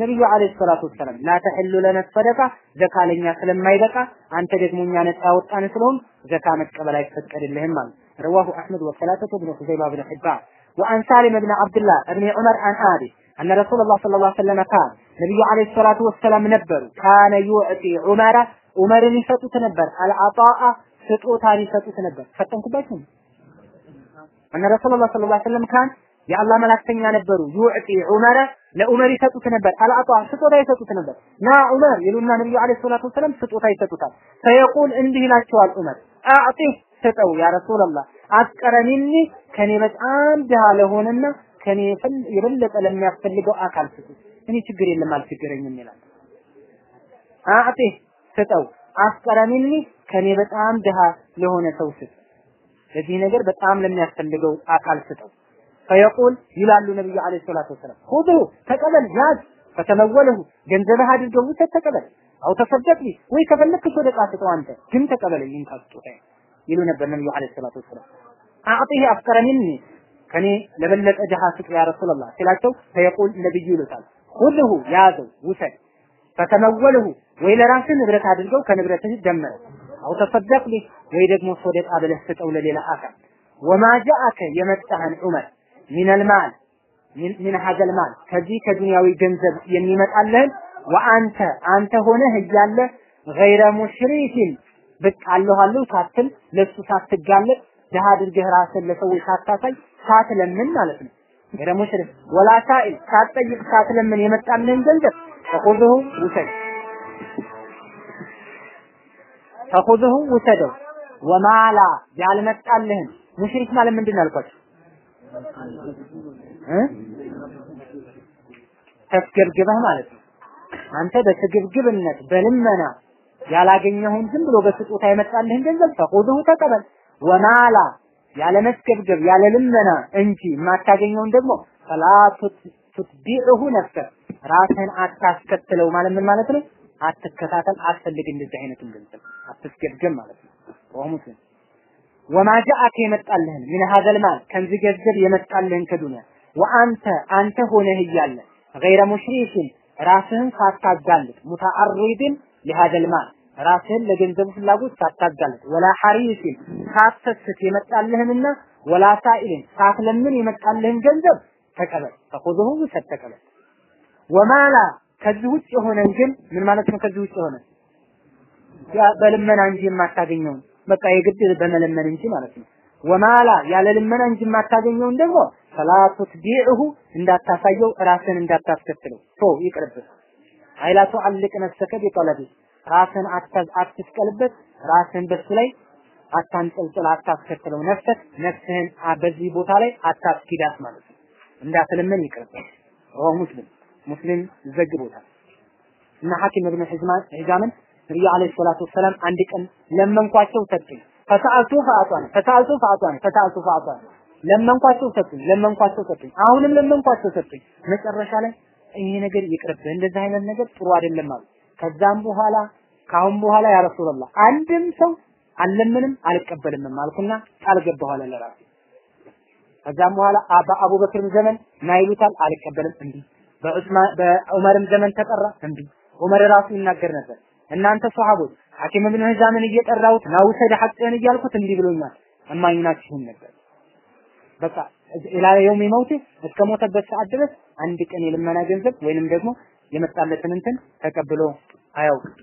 ነብዩ አለይሂ ሰላቱ ወሰለም ላ ተሕሉ ለነ ሰደቃ ዘካ ለኛ ስለማይበቃ አንተ ደግሞ እኛ ነፃ ያወጣን ስለሆን ዘካ መቀበል አይፈቀድልህም ማለት رواه أحمد وثلاثة بن خزيمة بن حبان وعن سالم بن عبد الله بن عمر عن أبي أن رسول الله صلى الله عليه وسلم قال نبي عليه الصلاة والسلام نبر كان يؤتي عمر عمر يسطوت نبر العطاء سطوتا يسطوت نبر فتنكم بايكم أن رسول الله صلى الله عليه وسلم كان የአላህ መላክተኛ ነበሩ። ዩዕጢ ዑመረ ለዑመር ይሰጡት ነበር። አልአጧ ስጦታ ይሰጡት ነበር። ና ዑመር ይሉና ነብዩ አለይሂ ሰላቱ ወሰለም ስጦታ ይሰጡታል። ፈየቁል እንዲህ ይላቸዋል ዑመር አዕጢ ስጠው ያ ረሱላህ አስቀረኒኒ ከኔ በጣም ድሃ ለሆነና ከኔ የበለጠ ለሚያስፈልገው አካል ስጡ። እኔ ችግር የለም አልችግረኝም ይላል። አዕጢ ስጠው አስቀረኒኒ ከኔ በጣም ድሃ ለሆነ ሰው ስጥ። ለዚህ ነገር በጣም ለሚያስፈልገው አካል ስጠው ፈየቁል ይላሉ ነብዩ አለይሂ ሰላቱ ወሰላም ሁዱ ተቀበል ያዝ ፈተመወለሁ ገንዘብህ አድርገው ውሰድ ተቀበል አው ተሰደቅ ወይ ከፈለክ ሰደቃ ስጠው አንተ ግን ተቀበልልኝ ካስጦታ ይሉ ነበር ነብዩ አለይሂ ሰላቱ ወሰላም አዕጢህ አፍቀረ ሚኒ ከኔ ለበለጠ ድሃ ስጥ ያ ረሱላህ ሲላቸው ፈየቁል ነብዩ ይሉታል ሁልሁ ያዘው ውሰድ ፈተመወልሁ ወይ ለራስህ ንብረት አድርገው ከንብረትህ ደመረ አው ተሰደቅ ወይ ደግሞ ሰደቃ ብለህ ስጠው ለሌላ አካል ወማ ጃአከ የመጣህን ዑመር ሚነል ማል ሚን ሀዘል ማል ከዚህ ከዱንያዊ ገንዘብ የሚመጣልህን ወአንተ አንተ ሆነህ እያለ ገይረ ሙሽሪኪን ብቅ አለሁ ሳትል ለሱ ሳትጋለጥ ድሃ አድርገህ ራስን ለሰዎች ሳታሳይ ሳትለምን ማለት ነው። ገይረ ሙሽሪክ ወላ ሳኢል ሳትጠይቅ ሳትለምን የመጣልህን ገንዘብ ተኹዝሁ ውሰድ ተኹዝሁ ውሰደው ወማላ ያልመጣልህን ሙሽሪክ ማለት ምንድን ነው አልኳቸው? ተስገብግበህ ማለት ነው። አንተ በስግብግብነት በልመና ያላገኘውን ዝም ብሎ በስጦታ የመጣልህን ገንዘብ ተኹዙሁ ተቀበል። ወማላ ያለ መስገብገብ ያለ ልመና እንጂ የማታገኘውን ደግሞ ፈላ ቱትቢዑሁ ነፍሰ ራስህን አታስከትለው ማለት ምን ማለት ነው? አትከታተል፣ አትፈልግ እንደዚህ አይነቱን ገንዘብ አትስገብገብ ማለት ነው። ወሙስሊም ወማ የመጣልህን? ምን ሀዘል ማል? ከዚህ ገንዘብ የመጣልህን ከዱንያ ወአንተ አንተ ሆነህ እያለ ገይረ ሙሽሪክን ራስህን ሳታጋልጥ ሙተአሪድን ለሀዘል ማል? ራስህን ለገንዘቡ ፍላጎት ሳታጋልጥ ወላ ሐሪስን ሳትሰስት የመጣልህንና ወላ ሳኢልን ሳትለምን የመጣልህን ገንዘብ ተቀበል። ተኹዙሁ ውሰድ ተቀበል። ወማላ ከዚህ ውጭ የሆነን ግን ምን ማለት ነው? ከዚህ ውጭ የሆነ? በልመና እንጂ የማታገኘውን በቃ የግድ በመለመን እንጂ ማለት ነው። ወማላ ያለ ልመና እንጂ የማታገኘውን ደግሞ ሰላቱት ቢዕሁ እንዳታሳየው ራስን እንዳታስከትለው ቶ ይቅርብህ። አይላቱ አልቅ ነፍሰከ ቢጠለቢ ራስን አትስቀልበት፣ ራስን በሱ ላይ አታንጠልጥል፣ አታስከትለው። ነፍሰት ነፍስህን በዚህ ቦታ ላይ አታስኪዳት ማለት ነው። እንዳትለምን ይቅርብህ። ረዋሁ ሙስሊም ሙስሊም ዘግቦታል እና ሐኪም ኢብኑ ሒዛምን ነብዩ አለይሂ ሰላቱ ወሰላም አንድ ቀን ለመንኳቸው ሰጡኝ። ፈሰአልቱ ፈአጧን ፈሰአልቱ ፈአጧን ፈሰአልቱ ፈአጧን ለመንኳቸው ሰጡኝ፣ ለመንኳቸው ሰጡኝ፣ አሁንም ለመንኳቸው ሰጡኝ። መጨረሻ ላይ ይሄ ነገር ይቅርብህ፣ እንደዚህ አይነት ነገር ጥሩ አይደለም አሉ። ከዛም በኋላ ካሁን በኋላ ያ ረሱላህ አንድም ሰው አልለምንም አልቀበልም አልኩና ቃል ገባሁ ለራሴ። ከዛም በኋላ በአቡበክር ዘመን ና ይሉታል አልቀበልም እንዲ በዑስማን በዑመርም ዘመን ተጠራ እንዲ ዑመር ራሱ ይናገር ነበር እናንተ ሷሃቦች ሐኪም ኢብኑ ሂዛምን እየጠራሁት ና ውሰድ ሐቅህን እያልኩት እንዲህ ብሎኛል። እማኝናችሁም ነበር። በቃ ኢላ የውም መውት እስከ ሞተበት ሰዓት ድረስ አንድ ቀን የልመና ገንዘብ ወይንም ደግሞ የመጣለትን እንትን ተቀብሎ አያውቅም